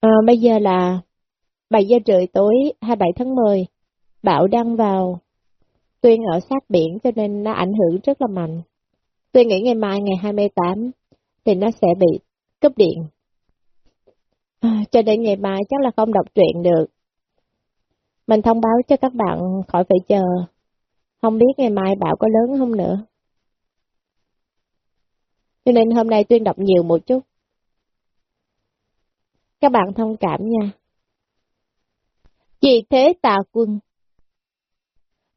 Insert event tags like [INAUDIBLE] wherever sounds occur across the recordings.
À, bây giờ là 7 giờ rưỡi tối 27 tháng 10, bão đang vào. Tuyên ở sát biển cho nên nó ảnh hưởng rất là mạnh. Tuyên nghĩ ngày mai ngày 28 thì nó sẽ bị cúp điện. À, cho đến ngày mai chắc là không đọc truyện được. Mình thông báo cho các bạn khỏi phải chờ. Không biết ngày mai bão có lớn không nữa. Cho nên hôm nay Tuyên đọc nhiều một chút. Các bạn thông cảm nha. Vì thế tà quân.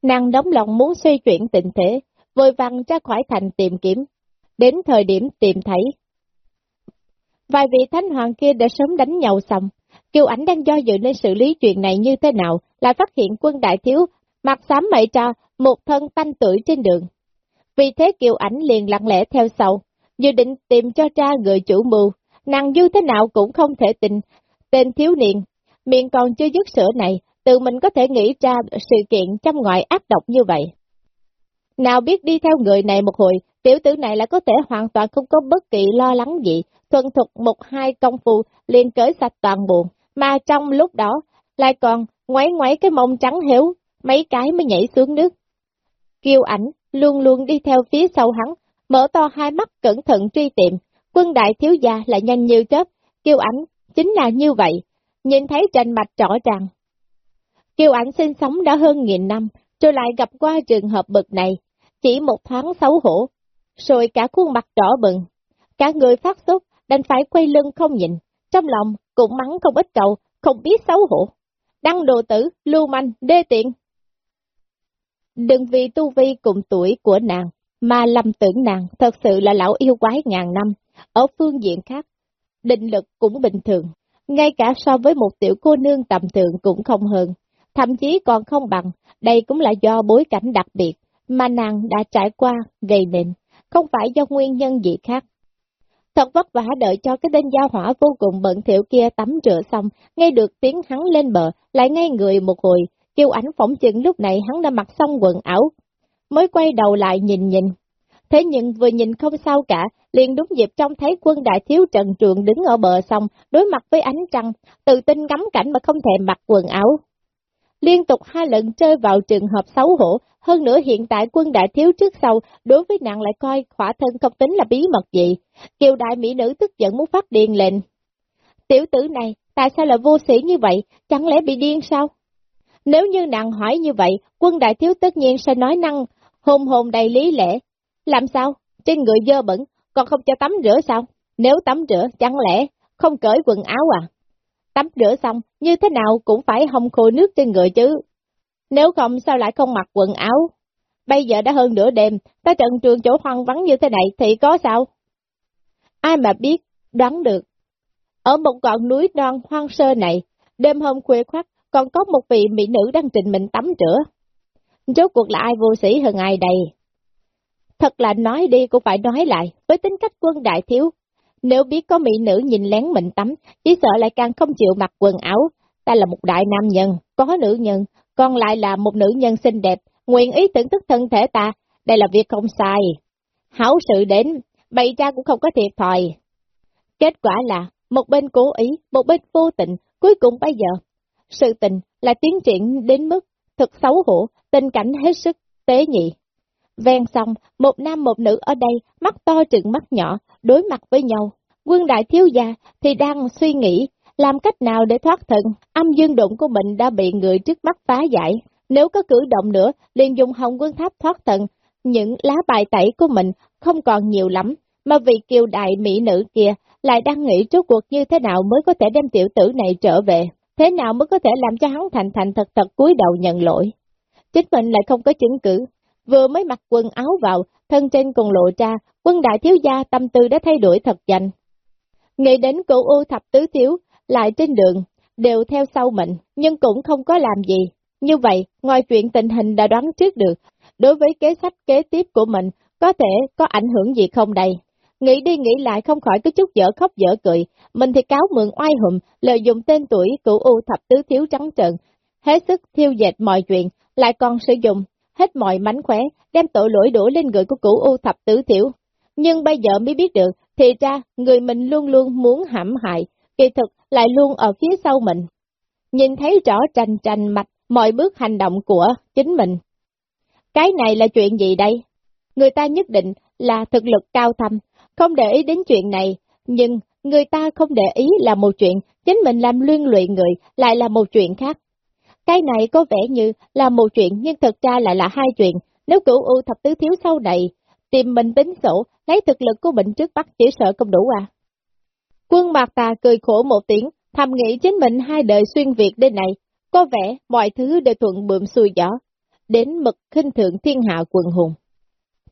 Nàng đóng lòng muốn xoay chuyển tình thế, vội vàng ra khỏi thành tìm kiếm. Đến thời điểm tìm thấy. Vài vị thánh hoàng kia đã sớm đánh nhau xong. Kiều ảnh đang do dự nên xử lý chuyện này như thế nào, lại phát hiện quân đại thiếu, mặt xám mậy cho một thân tanh tuổi trên đường. Vì thế Kiều ảnh liền lặng lẽ theo sau, dự định tìm cho ra người chủ mưu, nàng như thế nào cũng không thể tình, tên thiếu niên, miệng còn chưa dứt sữa này, tự mình có thể nghĩ ra sự kiện trong ngoại ác độc như vậy. Nào biết đi theo người này một hồi, tiểu tử này là có thể hoàn toàn không có bất kỳ lo lắng gì, thuần thục một hai công phu liền cởi sạch toàn buồn, mà trong lúc đó lại còn ngoáy ngoáy cái mông trắng héo, mấy cái mới nhảy xuống nước. Kiều ảnh luôn luôn đi theo phía sau hắn, mở to hai mắt cẩn thận truy tìm, quân đại thiếu gia là nhanh như chớp, kêu ảnh chính là như vậy, nhìn thấy tranh mạch rõ ràng. Kiều ảnh sinh sống đã hơn nghìn năm, rồi lại gặp qua trường hợp bực này, chỉ một tháng xấu hổ, rồi cả khuôn mặt đỏ bừng, cả người phát sốt, đành phải quay lưng không nhìn, trong lòng cũng mắng không ít cầu, không biết xấu hổ. Đăng đồ tử, lưu manh, đê tiện. Đừng vì tu vi cùng tuổi của nàng, mà lầm tưởng nàng thật sự là lão yêu quái ngàn năm, ở phương diện khác, định lực cũng bình thường, ngay cả so với một tiểu cô nương tầm thường cũng không hơn, thậm chí còn không bằng, đây cũng là do bối cảnh đặc biệt mà nàng đã trải qua, gây nên, không phải do nguyên nhân gì khác. Thật vất vả đợi cho cái tên giao hỏa vô cùng bận thiệu kia tắm rửa xong, nghe được tiếng hắn lên bờ, lại ngay người một hồi, kêu ảnh phỏng chừng lúc này hắn đã mặc xong quần áo, mới quay đầu lại nhìn nhìn. Thế nhưng vừa nhìn không sao cả, liền đúng dịp trong thấy quân đại thiếu trần trường đứng ở bờ sông, đối mặt với ánh trăng, tự tin ngắm cảnh mà không thèm mặc quần áo. Liên tục hai lần chơi vào trường hợp xấu hổ, hơn nữa hiện tại quân đại thiếu trước sau, đối với nàng lại coi khỏa thân không tính là bí mật gì. Kiều đại mỹ nữ tức giận muốn phát điên lên. Tiểu tử này, tại sao lại vô sĩ như vậy, chẳng lẽ bị điên sao? Nếu như nàng hỏi như vậy, quân đại thiếu tất nhiên sẽ nói năng hồn hồn đầy lý lẽ. Làm sao? Trên người dơ bẩn, còn không cho tắm rửa sao? Nếu tắm rửa, chẳng lẽ không cởi quần áo à? Tắm rửa xong, như thế nào cũng phải hong khô nước trên người chứ. Nếu không sao lại không mặc quần áo? Bây giờ đã hơn nửa đêm, ta trận trường chỗ hoang vắng như thế này thì có sao? Ai mà biết, đoán được. Ở một ngọn núi non hoang sơ này, đêm hôm khuya khoắt, còn có một vị mỹ nữ đang trình mình tắm rửa. Rốt cuộc là ai vô sĩ hơn ai đây? Thật là nói đi cũng phải nói lại, với tính cách quân đại thiếu. Nếu biết có mỹ nữ nhìn lén mình tắm, chỉ sợ lại càng không chịu mặc quần áo. Ta là một đại nam nhân, có nữ nhân, còn lại là một nữ nhân xinh đẹp, nguyện ý thưởng thức thân thể ta, đây là việc không sai. Hảo sự đến, bày ra cũng không có thiệt thòi. Kết quả là, một bên cố ý, một bên vô tình, cuối cùng bây giờ, sự tình là tiến triển đến mức thật xấu hổ, tình cảnh hết sức tế nhị. Ven xong, một nam một nữ ở đây, mắt to trừng mắt nhỏ, đối mặt với nhau. Quân đại thiếu gia thì đang suy nghĩ làm cách nào để thoát thân, âm dương đụng của mình đã bị người trước mắt phá giải. Nếu có cử động nữa, liền dùng hồng quân tháp thoát thân, những lá bài tẩy của mình không còn nhiều lắm, mà vị kiều đại mỹ nữ kia lại đang nghĩ trước cuộc như thế nào mới có thể đem tiểu tử này trở về, thế nào mới có thể làm cho hắn thành thành thật thật cúi đầu nhận lỗi. Chính mình lại không có chứng cứ, vừa mới mặc quần áo vào, thân trên còn lộ ra, quân đại thiếu gia tâm tư đã thay đổi thật nhanh. Nghĩ đến cổ u thập tứ thiếu, lại trên đường, đều theo sau mình, nhưng cũng không có làm gì. Như vậy, ngoài chuyện tình hình đã đoán trước được, đối với kế sách kế tiếp của mình, có thể có ảnh hưởng gì không đây? Nghĩ đi nghĩ lại không khỏi có chút dở khóc dở cười, mình thì cáo mượn oai hùm, lợi dụng tên tuổi của U thập tứ thiếu trắng trợn, hết sức thiêu dệt mọi chuyện, lại còn sử dụng hết mọi mánh khóe, đem tội lỗi đổ lên người của cửu U thập tứ tiểu Nhưng bây giờ mới biết được, thì ra người mình luôn luôn muốn hãm hại, kỳ thực lại luôn ở phía sau mình. Nhìn thấy rõ tranh tranh mạch mọi bước hành động của chính mình. Cái này là chuyện gì đây? Người ta nhất định là thực lực cao thâm, không để ý đến chuyện này, nhưng người ta không để ý là một chuyện, chính mình làm luyên luyện người lại là một chuyện khác. Cái này có vẻ như là một chuyện nhưng thực ra lại là hai chuyện, nếu cửu u thập tứ thiếu sau này, tìm mình tính sổ, lấy thực lực của mình trước bắt chỉ sợ không đủ à. Quân Mạc Tà cười khổ một tiếng, thầm nghĩ chính mình hai đời xuyên Việt đến này, có vẻ mọi thứ đều thuận bượm xuôi gió, đến mực khinh thượng thiên hạ quần hùng.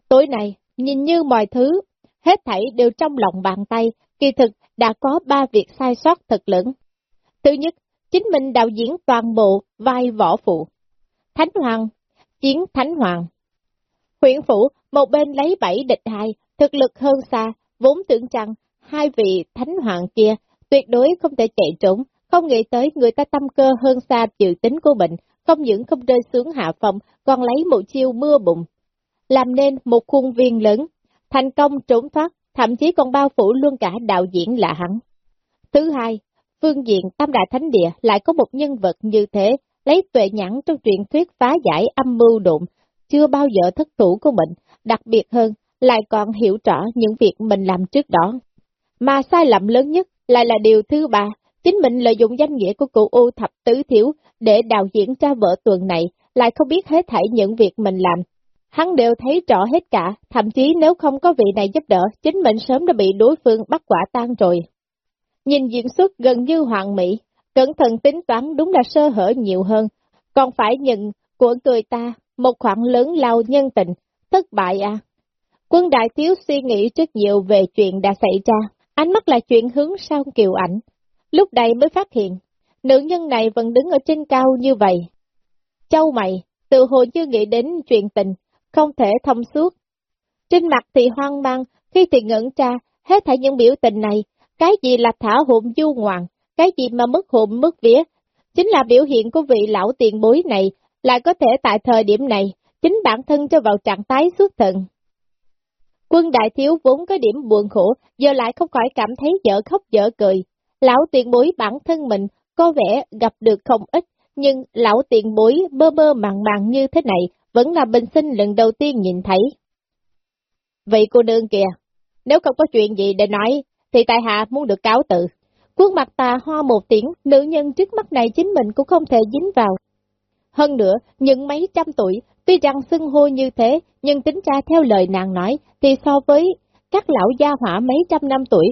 Tối nay, nhìn như mọi thứ, hết thảy đều trong lòng bàn tay, kỳ thực đã có ba việc sai sót thật lớn. Thứ nhất, chính mình đạo diễn toàn bộ vai võ phụ. Thánh Hoàng, chiến Thánh Hoàng. Huyện phủ, một bên lấy bảy địch hai, thực lực hơn xa, vốn tưởng rằng hai vị Thánh Hoàng kia tuyệt đối không thể chạy trốn, không nghĩ tới người ta tâm cơ hơn xa dự tính của mình, không những không rơi xuống hạ phòng, còn lấy một chiêu mưa bụng. Làm nên một khuôn viên lớn, thành công trốn thoát, thậm chí còn bao phủ luôn cả đạo diễn là hắn. Thứ hai, phương diện Tam Đại Thánh Địa lại có một nhân vật như thế, lấy tuệ nhãn trong truyền thuyết phá giải âm mưu đụng, chưa bao giờ thất thủ của mình, đặc biệt hơn, lại còn hiểu rõ những việc mình làm trước đó. Mà sai lầm lớn nhất lại là điều thứ ba, chính mình lợi dụng danh nghĩa của cụ U thập tứ thiếu để đạo diễn ra vợ tuần này, lại không biết hết thảy những việc mình làm. Hắn đều thấy rõ hết cả, thậm chí nếu không có vị này giúp đỡ, chính mình sớm đã bị đối phương bắt quả tan rồi. Nhìn diễn xuất gần như hoàn mỹ, cẩn thận tính toán đúng là sơ hở nhiều hơn, còn phải nhận của người ta một khoản lớn lao nhân tình, thất bại à. Quân đại thiếu suy nghĩ rất nhiều về chuyện đã xảy ra, ánh mắt là chuyện hướng sang kiều ảnh. Lúc này mới phát hiện, nữ nhân này vẫn đứng ở trên cao như vậy. Châu mày, tự hồ như nghĩ đến chuyện tình, không thể thông suốt. Trên mặt thì hoang mang, khi thì ngẩn ra, hết thảy những biểu tình này, cái gì là thả hụm du ngoạn, cái gì mà mất hụm mất vía, chính là biểu hiện của vị lão tiền bối này, lại có thể tại thời điểm này, chính bản thân cho vào trạng thái xuất thần. Quân đại thiếu vốn có điểm buồn khổ, giờ lại không khỏi cảm thấy dở khóc dở cười. Lão tiền bối bản thân mình có vẻ gặp được không ít, nhưng lão tiền bối mơ mơ màng màng như thế này vẫn là bình sinh lần đầu tiên nhìn thấy. Vậy cô nương kìa, nếu không có chuyện gì để nói, thì tại hạ muốn được cáo tự. Quốc mặt tà hoa một tiếng, nữ nhân trước mắt này chính mình cũng không thể dính vào. Hơn nữa, những mấy trăm tuổi, tuy rằng xưng hô như thế, nhưng tính ra theo lời nàng nói, thì so với các lão gia hỏa mấy trăm năm tuổi,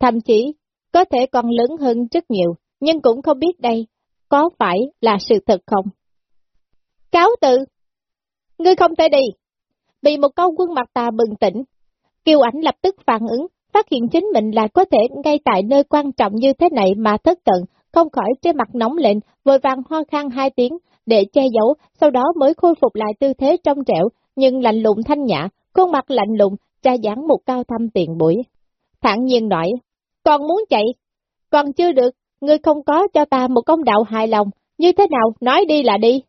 thậm chí có thể còn lớn hơn rất nhiều, nhưng cũng không biết đây có phải là sự thật không. Cáo tự! Ngươi không thể đi! Bị một câu quân mặt tà bừng tỉnh, Kiều ảnh lập tức phản ứng, phát hiện chính mình lại có thể ngay tại nơi quan trọng như thế này mà thất tận, không khỏi trên mặt nóng lên, vội vàng ho khan hai tiếng, để che giấu, sau đó mới khôi phục lại tư thế trong trẻo, nhưng lạnh lùng thanh nhã, khuôn mặt lạnh lùng, tra dáng một cao thâm tiền bụi. Thẳng nhiên nói, còn muốn chạy, còn chưa được, ngươi không có cho ta một công đạo hài lòng, như thế nào, nói đi là đi.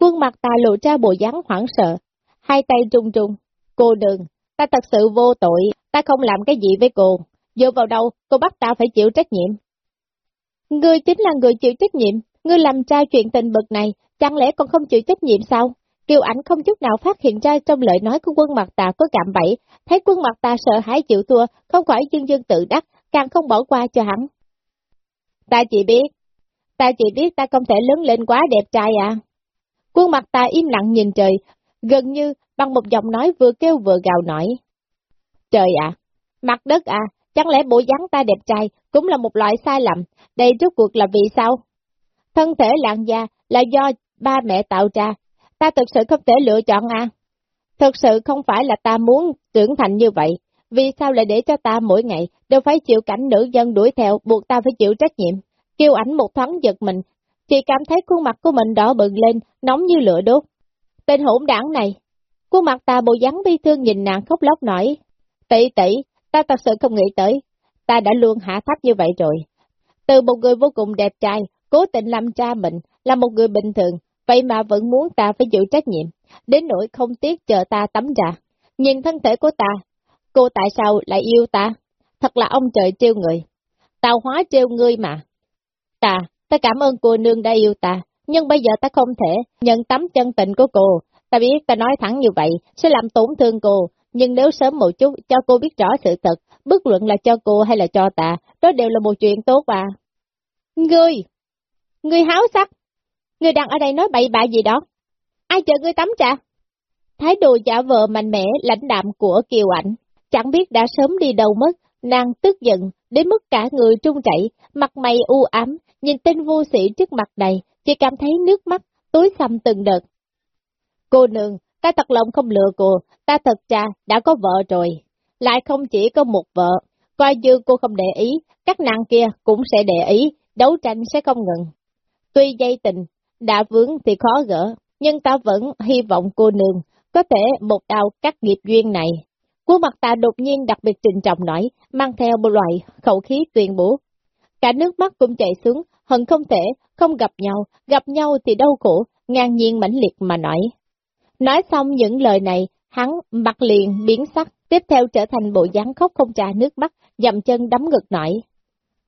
Quân mặt ta lộ ra bộ dáng hoảng sợ, hai tay trùng trùng, cô đừng, ta thật sự vô tội, ta không làm cái gì với cô, dựa vào đâu, cô bắt ta phải chịu trách nhiệm. Ngươi chính là người chịu trách nhiệm, ngươi làm ra chuyện tình bực này, chẳng lẽ còn không chịu trách nhiệm sao? Kiều ảnh không chút nào phát hiện ra trong lời nói của quân mặt tà có cạm bẫy, thấy quân mặt tà sợ hãi chịu thua, không khỏi dương dương tự đắc, càng không bỏ qua cho hắn. Ta chỉ biết, ta chỉ biết ta không thể lớn lên quá đẹp trai à. Quân mặt ta im lặng nhìn trời, gần như bằng một giọng nói vừa kêu vừa gào nổi. Trời ạ, mặt đất à, chẳng lẽ bộ dáng ta đẹp trai cũng là một loại sai lầm, đây rốt cuộc là vì sao? Thân thể làn da là do ba mẹ tạo ra, ta thực sự không thể lựa chọn à? Thực sự không phải là ta muốn trưởng thành như vậy, vì sao lại để cho ta mỗi ngày đều phải chịu cảnh nữ dân đuổi theo, buộc ta phải chịu trách nhiệm. Kêu ảnh một thoáng giật mình, chỉ cảm thấy khuôn mặt của mình đỏ bừng lên, nóng như lửa đốt. Tên hỗn đảng này, khuôn mặt ta bộ dáng bi thương nhìn nàng khóc lóc nói, tỷ tỷ, ta thật sự không nghĩ tới, ta đã luôn hạ thấp như vậy rồi. Từ một người vô cùng đẹp trai, cố tình làm cha mình, là một người bình thường, vậy mà vẫn muốn ta phải chịu trách nhiệm, đến nỗi không tiếc chờ ta tắm ra. Nhìn thân thể của ta, cô tại sao lại yêu ta? Thật là ông trời trêu người. tao hóa trêu ngươi mà. Ta, ta cảm ơn cô nương đã yêu ta, nhưng bây giờ ta không thể nhận tấm chân tình của cô. Ta biết ta nói thẳng như vậy sẽ làm tổn thương cô, nhưng nếu sớm một chút cho cô biết rõ sự thật, bất luận là cho cô hay là cho ta, đó đều là một chuyện tốt à. Ngươi! Ngươi háo sắc! Ngươi đang ở đây nói bậy bạ gì đó? Ai chờ ngươi tắm trà? Thái độ giả vờ mạnh mẽ, lãnh đạm của Kiều Ảnh, chẳng biết đã sớm đi đâu mất, nàng tức giận, đến mức cả người trung chảy, mặt mày u ám, nhìn tên vô sĩ trước mặt này, chỉ cảm thấy nước mắt, tối xăm từng đợt. Cô nương, ta thật lòng không lừa cô, ta thật ra đã có vợ rồi, lại không chỉ có một vợ, coi như cô không để ý, các nàng kia cũng sẽ để ý, đấu tranh sẽ không ngừng. Tuy dây tình, đã vướng thì khó gỡ, nhưng ta vẫn hy vọng cô nương có thể một đào cắt nghiệp duyên này. Khuôn mặt ta đột nhiên đặc biệt trình trọng nổi, mang theo một loại khẩu khí tuyên bố. Cả nước mắt cũng chạy xuống, hận không thể, không gặp nhau, gặp nhau thì đau khổ, ngang nhiên mãnh liệt mà nói. Nói xong những lời này, hắn mặt liền biến sắc, tiếp theo trở thành bộ dáng khóc không trả nước mắt, dầm chân đấm ngực nổi.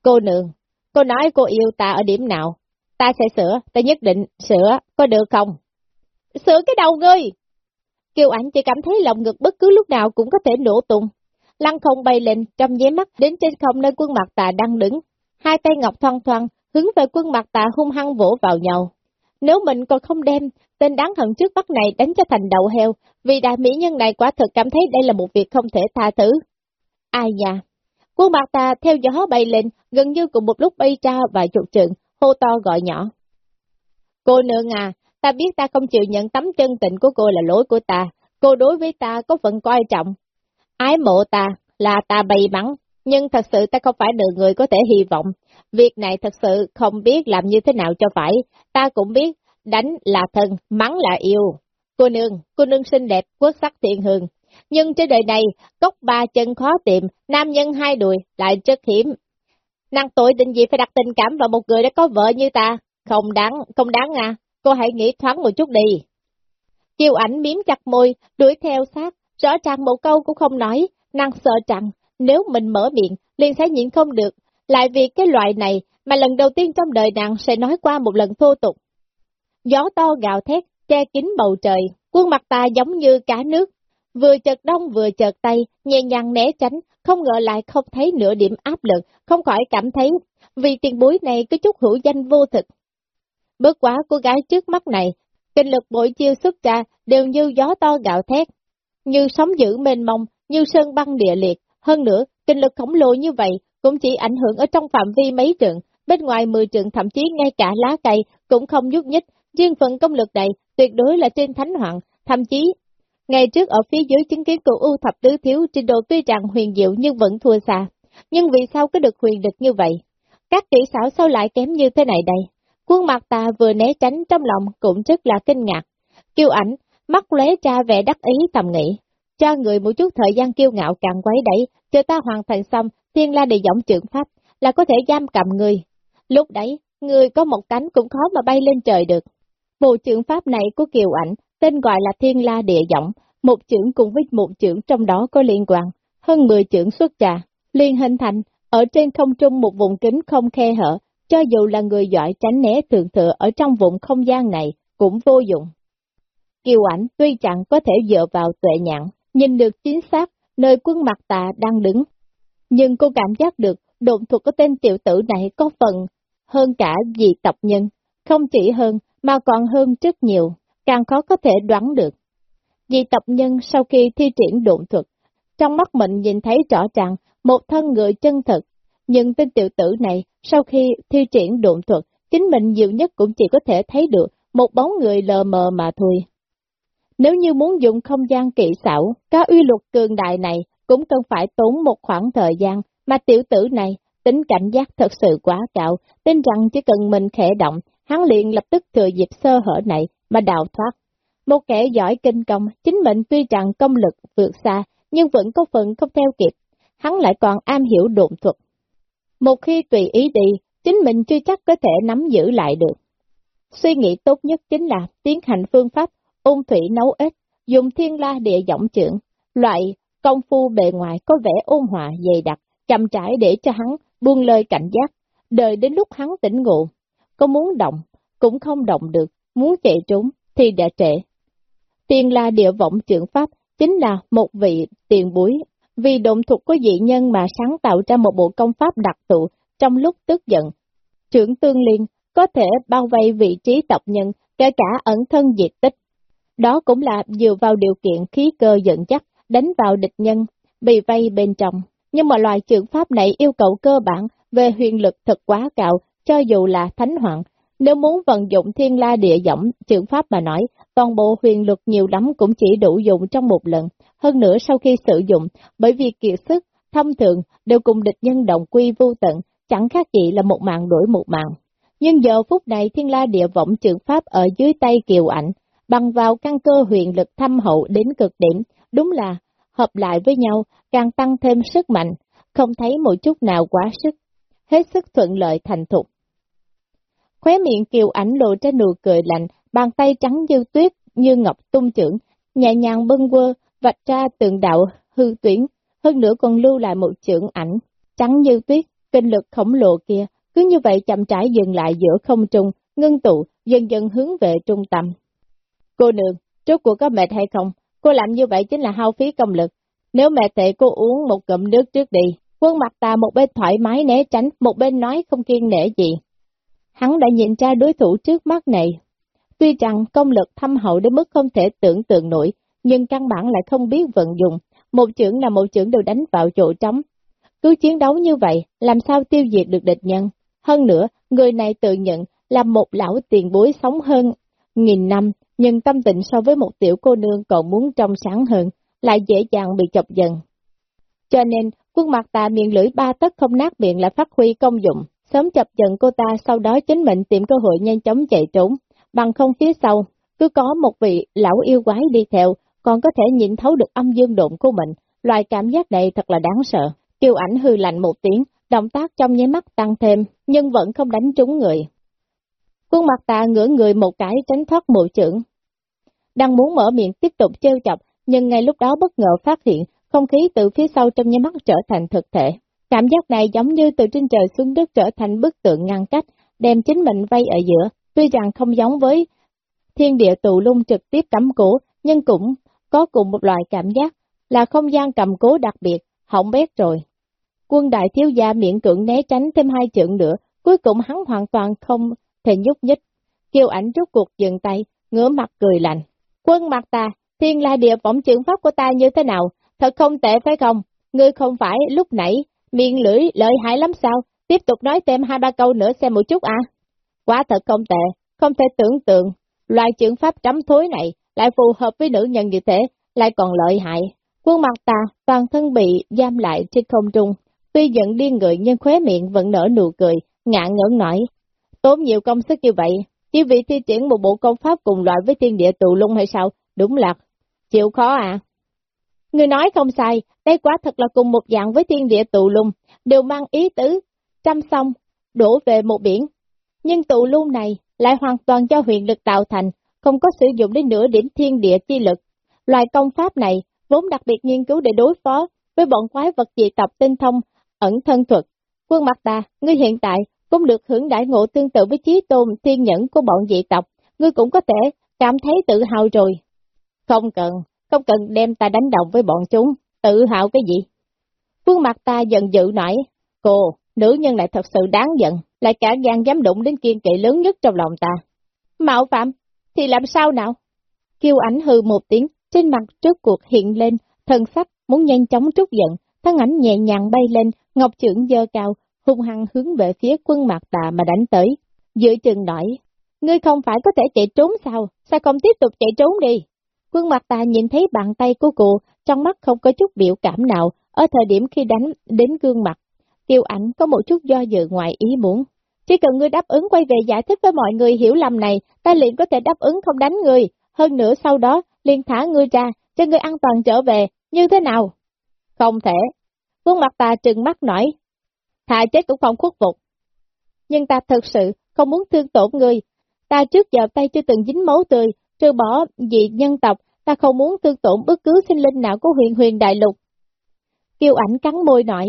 Cô nương, cô nói cô yêu ta ở điểm nào? Ta sẽ sửa, ta nhất định sửa, có được không? Sửa cái đầu ngươi! Kiều ảnh chỉ cảm thấy lòng ngực bất cứ lúc nào cũng có thể nổ tung. Lăng không bay lên, trong giấy mắt đến trên không nơi quân mặt tà đang đứng. Hai tay ngọc thoang thoang, hướng về quân mặt tà hung hăng vỗ vào nhau. Nếu mình còn không đem, tên đáng hận trước mắt này đánh cho thành đầu heo, vì đại mỹ nhân này quả thực cảm thấy đây là một việc không thể tha thứ. Ai nha? Quân mặt ta theo gió bay lên, gần như cùng một lúc bay ra và chuột trượng, hô to gọi nhỏ. Cô nương à, ta biết ta không chịu nhận tấm chân tình của cô là lỗi của ta, cô đối với ta có phần coi trọng. Ái mộ ta là ta bày bắn, nhưng thật sự ta không phải được người có thể hy vọng. Việc này thật sự không biết làm như thế nào cho phải, ta cũng biết đánh là thân, mắng là yêu. Cô nương, cô nương xinh đẹp, quốc sắc thiện hương. Nhưng trên đời này, cốc ba chân khó tìm, nam nhân hai đùi lại rất hiểm. Năng tội tình gì phải đặt tình cảm vào một người đã có vợ như ta? Không đáng, không đáng à, cô hãy nghĩ thoáng một chút đi. Kiều ảnh miếm chặt môi, đuổi theo sát, rõ ràng một câu cũng không nói, năng sợ rằng nếu mình mở miệng, liền sẽ nhịn không được, lại vì cái loại này mà lần đầu tiên trong đời nàng sẽ nói qua một lần thô tục. Gió to gào thét, che kín bầu trời, quân mặt ta giống như cá nước, vừa chợt đông vừa chợt tay, nhẹ nhàng né tránh, không ngờ lại không thấy nửa điểm áp lực, không khỏi cảm thấy, vì tiền bối này có chút hữu danh vô thực. Bước quá cô gái trước mắt này, kinh lực bội chiêu xuất ra đều như gió to gạo thét, như sóng dữ mênh mông, như sơn băng địa liệt. Hơn nữa, kinh lực khổng lồ như vậy cũng chỉ ảnh hưởng ở trong phạm vi mấy trượng, bên ngoài 10 trượng thậm chí ngay cả lá cây cũng không nhúc nhích. Riêng phần công lực này tuyệt đối là trên thánh hoàng, thậm chí Ngày trước ở phía dưới chứng kiến cựu ưu thập tứ thiếu trình độ tuy rằng huyền diệu nhưng vẫn thua xa. Nhưng vì sao có được huyền lực như vậy? Các kỹ xảo sao lại kém như thế này đây? Quân mặt ta vừa né tránh trong lòng cũng rất là kinh ngạc. Kiêu ảnh, mắt lóe ra vẻ đắc ý tầm nghĩ. Cho người một chút thời gian kiêu ngạo càng quấy đẩy, chờ ta hoàn thành xong, thiên la địa giọng trưởng pháp, là có thể giam cầm người. Lúc đấy, người có một cánh cũng khó mà bay lên trời được. Bộ trưởng pháp này của Kiều ảnh, tên gọi là thiên la địa giọng, một trưởng cùng với một trưởng trong đó có liên quan, hơn 10 trưởng xuất trà, liên hình thành, ở trên không trung một vùng kính không khe hở, cho dù là người giỏi tránh né thường thừa ở trong vùng không gian này, cũng vô dụng. Kiều ảnh tuy chẳng có thể dựa vào tuệ nhãn, nhìn được chính xác nơi quân mặt tạ đang đứng, nhưng cô cảm giác được đồn thuật của tên tiểu tử này có phần hơn cả dị tộc nhân, không chỉ hơn mà còn hơn rất nhiều, càng khó có thể đoán được. Dị tộc nhân sau khi thi triển độn thuật, trong mắt mình nhìn thấy rõ ràng một thân người chân thật, nhưng tên tiểu tử này sau khi thi triển độn thuật, chính mình nhiều nhất cũng chỉ có thể thấy được một bóng người lờ mờ mà thôi. Nếu như muốn dùng không gian kỵ xảo, có uy luật cường đại này cũng cần phải tốn một khoảng thời gian, mà tiểu tử này, tính cảnh giác thật sự quá cao, tin rằng chỉ cần mình khẽ động, hắn liền lập tức thừa dịp sơ hở này mà đào thoát. Một kẻ giỏi kinh công, chính mình tuy rằng công lực vượt xa, nhưng vẫn có phần không theo kịp, hắn lại còn am hiểu độn thuật. Một khi tùy ý đi, chính mình chưa chắc có thể nắm giữ lại được. Suy nghĩ tốt nhất chính là tiến hành phương pháp ôn thủy nấu ếch, dùng thiên la địa giọng trưởng, loại công phu bề ngoài có vẻ ôn hòa dày đặc, chậm trải để cho hắn buông lời cảnh giác, đợi đến lúc hắn tỉnh ngộ. Có muốn động, cũng không động được, muốn chạy trốn, thì đã trễ. Thiên La địa vọng trưởng pháp, chính là một vị tiền bối, vì động thuộc của dị nhân mà sáng tạo ra một bộ công pháp đặc thù trong lúc tức giận. Trưởng tương liên có thể bao vây vị trí tộc nhân, kể cả ẩn thân diệt tích. Đó cũng là dựa vào điều kiện khí cơ dẫn chắc, đánh vào địch nhân, bị vây bên trong. Nhưng mà loại trưởng pháp này yêu cầu cơ bản về huyền lực thật quá cao, cho dù là thánh hoàng. Nếu muốn vận dụng thiên la địa dõng trưởng pháp mà nói, toàn bộ huyền lực nhiều lắm cũng chỉ đủ dùng trong một lần. Hơn nữa sau khi sử dụng, bởi vì kiệt sức, thông thường đều cùng địch nhân động quy vô tận, chẳng khác gì là một mạng đổi một mạng. Nhưng giờ phút này thiên la địa võng trưởng pháp ở dưới tay kiều ảnh, bằng vào căn cơ huyền lực thâm hậu đến cực điểm, đúng là hợp lại với nhau, càng tăng thêm sức mạnh, không thấy một chút nào quá sức, hết sức thuận lợi thành thục. Khóe miệng kiều ảnh lộ ra nụ cười lạnh, bàn tay trắng như tuyết, như ngọc tung trưởng, nhẹ nhàng bưng quơ, vạch ra tượng đạo hư tuyển, hơn nữa còn lưu lại một trưởng ảnh, trắng như tuyết, kinh lực khổng lồ kia, cứ như vậy chậm rãi dừng lại giữa không trung, ngưng tụ, dần dần hướng về trung tâm. Cô nương, trước cuộc có mệt hay không? Cô làm như vậy chính là hao phí công lực. Nếu mệt tệ cô uống một cụm nước trước đi. Quân mặt ta một bên thoải mái né tránh, một bên nói không kiên nể gì. Hắn đã nhìn ra đối thủ trước mắt này. Tuy rằng công lực thâm hậu đến mức không thể tưởng tượng nổi, nhưng căn bản lại không biết vận dụng. Một trưởng là một trưởng đều đánh vào chỗ trống. Cứ chiến đấu như vậy, làm sao tiêu diệt được địch nhân? Hơn nữa, người này tự nhận là một lão tiền bối sống hơn nghìn năm, nhưng tâm tình so với một tiểu cô nương còn muốn trong sáng hơn, lại dễ dàng bị chọc giận. Cho nên, quân mặt tà miệng lưỡi ba tấc không nát miệng lại phát huy công dụng, sớm chọc giận cô ta sau đó chính mình tìm cơ hội nhanh chóng chạy trốn, bằng không phía sau, cứ có một vị lão yêu quái đi theo, còn có thể nhìn thấu được âm dương độn của mình, loại cảm giác này thật là đáng sợ. Kiều ảnh hư lạnh một tiếng, động tác trong nháy mắt tăng thêm, nhưng vẫn không đánh trúng người. Khuôn mặt tà ngửa người một cái tránh thoát mũi trưởng. Đang muốn mở miệng tiếp tục trêu chọc, nhưng ngay lúc đó bất ngờ phát hiện, không khí từ phía sau trong nháy mắt trở thành thực thể. Cảm giác này giống như từ trên trời xuống đất trở thành bức tượng ngăn cách, đem chính mình vây ở giữa, tuy rằng không giống với thiên địa tụ lung trực tiếp cắm cố, nhưng cũng có cùng một loại cảm giác, là không gian cầm cố đặc biệt, hỏng bét rồi. Quân đại thiếu gia miệng cưỡng né tránh thêm hai trượng nữa, cuối cùng hắn hoàn toàn không thể nhúc nhích. Kiều ảnh rút cuộc dừng tay, ngửa mặt cười lạnh. Quân mặt ta, thiên la địa võng trưởng pháp của ta như thế nào? Thật không tệ phải không? Ngươi không phải lúc nãy, miệng lưỡi lợi hại lắm sao? Tiếp tục nói thêm hai ba câu nữa xem một chút à? Quá thật không tệ, không thể tưởng tượng, loại trưởng pháp trắm thối này lại phù hợp với nữ nhân như thế, lại còn lợi hại. Quân mặt ta, toàn thân bị giam lại trên không trung, tuy giận điên người nhưng khóe miệng vẫn nở nụ cười, ngạn ngẩn nổi. Tốn nhiều công sức như vậy, chỉ vì thi triển một bộ công pháp cùng loại với thiên địa tụ lung hay sao? Đúng là, chịu khó à? Người nói không sai, đây quá thật là cùng một dạng với thiên địa tụ lung, đều mang ý tứ, trăm xong, đổ về một biển. Nhưng tụ lung này lại hoàn toàn do huyền lực tạo thành, không có sử dụng đến nửa điểm thiên địa chi lực. Loài công pháp này vốn đặc biệt nghiên cứu để đối phó với bọn quái vật dị tập tinh thông, ẩn thân thuật. Quân mặt ta, ngươi hiện tại cũng được hưởng đại ngộ tương tự với trí tôn thiên nhẫn của bọn dị tộc, ngươi cũng có thể cảm thấy tự hào rồi. Không cần, không cần đem ta đánh đồng với bọn chúng, tự hào cái gì? khuôn mặt ta dần dữ nổi, cô, nữ nhân lại thật sự đáng giận, lại cả gan dám đụng đến kiên kỵ lớn nhất trong lòng ta. Mạo phạm, thì làm sao nào? Kiêu ảnh hư một tiếng, trên mặt trước cuộc hiện lên, thần sắc muốn nhanh chóng trút giận, thân ảnh nhẹ nhàng bay lên, ngọc trưởng dơ cao, hung hăng hướng về phía quân mặt tà mà đánh tới. Giữa chừng nói ngươi không phải có thể chạy trốn sao, sao không tiếp tục chạy trốn đi? Quân mặt tà nhìn thấy bàn tay của cụ, trong mắt không có chút biểu cảm nào, ở thời điểm khi đánh đến gương mặt. tiêu ảnh có một chút do dự ngoài ý muốn. Chỉ cần ngươi đáp ứng quay về giải thích với mọi người hiểu lầm này, ta liền có thể đáp ứng không đánh ngươi, hơn nữa sau đó liền thả ngươi ra, cho ngươi an toàn trở về, như thế nào? Không thể. Quân mặt ta trừng mắt nổi, thà chết cũng không khuất phục. Nhưng ta thật sự không muốn thương tổn ngươi, ta trước giờ tay chưa từng dính máu tươi, trừ bỏ dị nhân tộc, ta không muốn thương tổn bất cứ sinh linh nào của huyền huyền đại lục. Kiều ảnh cắn môi nổi,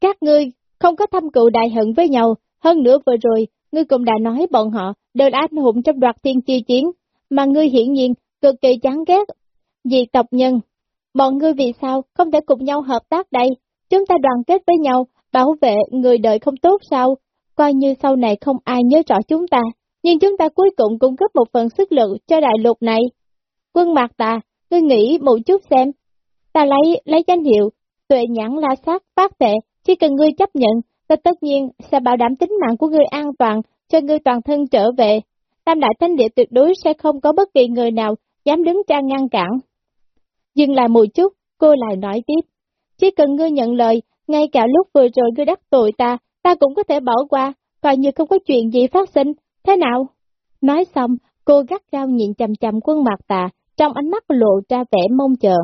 các ngươi không có thâm cựu đại hận với nhau, hơn nữa vừa rồi, ngươi cũng đã nói bọn họ đều là anh hùng trong đoạt thiên chi chiến, mà ngươi hiển nhiên cực kỳ chán ghét. Vì tộc nhân, bọn ngươi vì sao không thể cùng nhau hợp tác đây? Chúng ta đoàn kết với nhau, bảo vệ người đời không tốt sao? Coi như sau này không ai nhớ rõ chúng ta, nhưng chúng ta cuối cùng cung cấp một phần sức lực cho đại lục này. Quân Mạc Tà, ngươi nghĩ một chút xem. Ta lấy, lấy danh hiệu, tuệ nhãn la sát, phát tệ, chỉ cần ngươi chấp nhận, ta tất nhiên sẽ bảo đảm tính mạng của ngươi an toàn, cho ngươi toàn thân trở về. Tam đại thánh địa tuyệt đối sẽ không có bất kỳ người nào dám đứng ra ngăn cản. Dừng lại một chút, cô lại nói tiếp. Chỉ cần ngươi nhận lời, ngay cả lúc vừa rồi ngươi đắc tội ta, ta cũng có thể bỏ qua, coi như không có chuyện gì phát sinh, thế nào? Nói xong, cô gắt gao nhìn chầm chầm quân mặt tà, trong ánh mắt lộ ra vẻ mong chờ.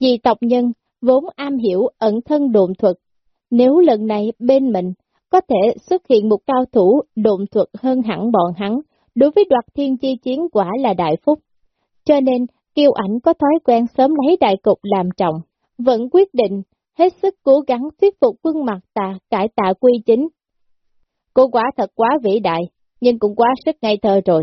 Vì tộc nhân, vốn am hiểu ẩn thân đồn thuật, nếu lần này bên mình có thể xuất hiện một cao thủ đồn thuật hơn hẳn bọn hắn, đối với đoạt thiên chi chiến quả là đại phúc. Cho nên, kiêu ảnh có thói quen sớm lấy đại cục làm trọng, vẫn quyết định hết sức cố gắng thuyết phục quân mặt tà cải tạ quy chính. Cô quả thật quá vĩ đại, nhưng cũng quá sức ngây thơ rồi.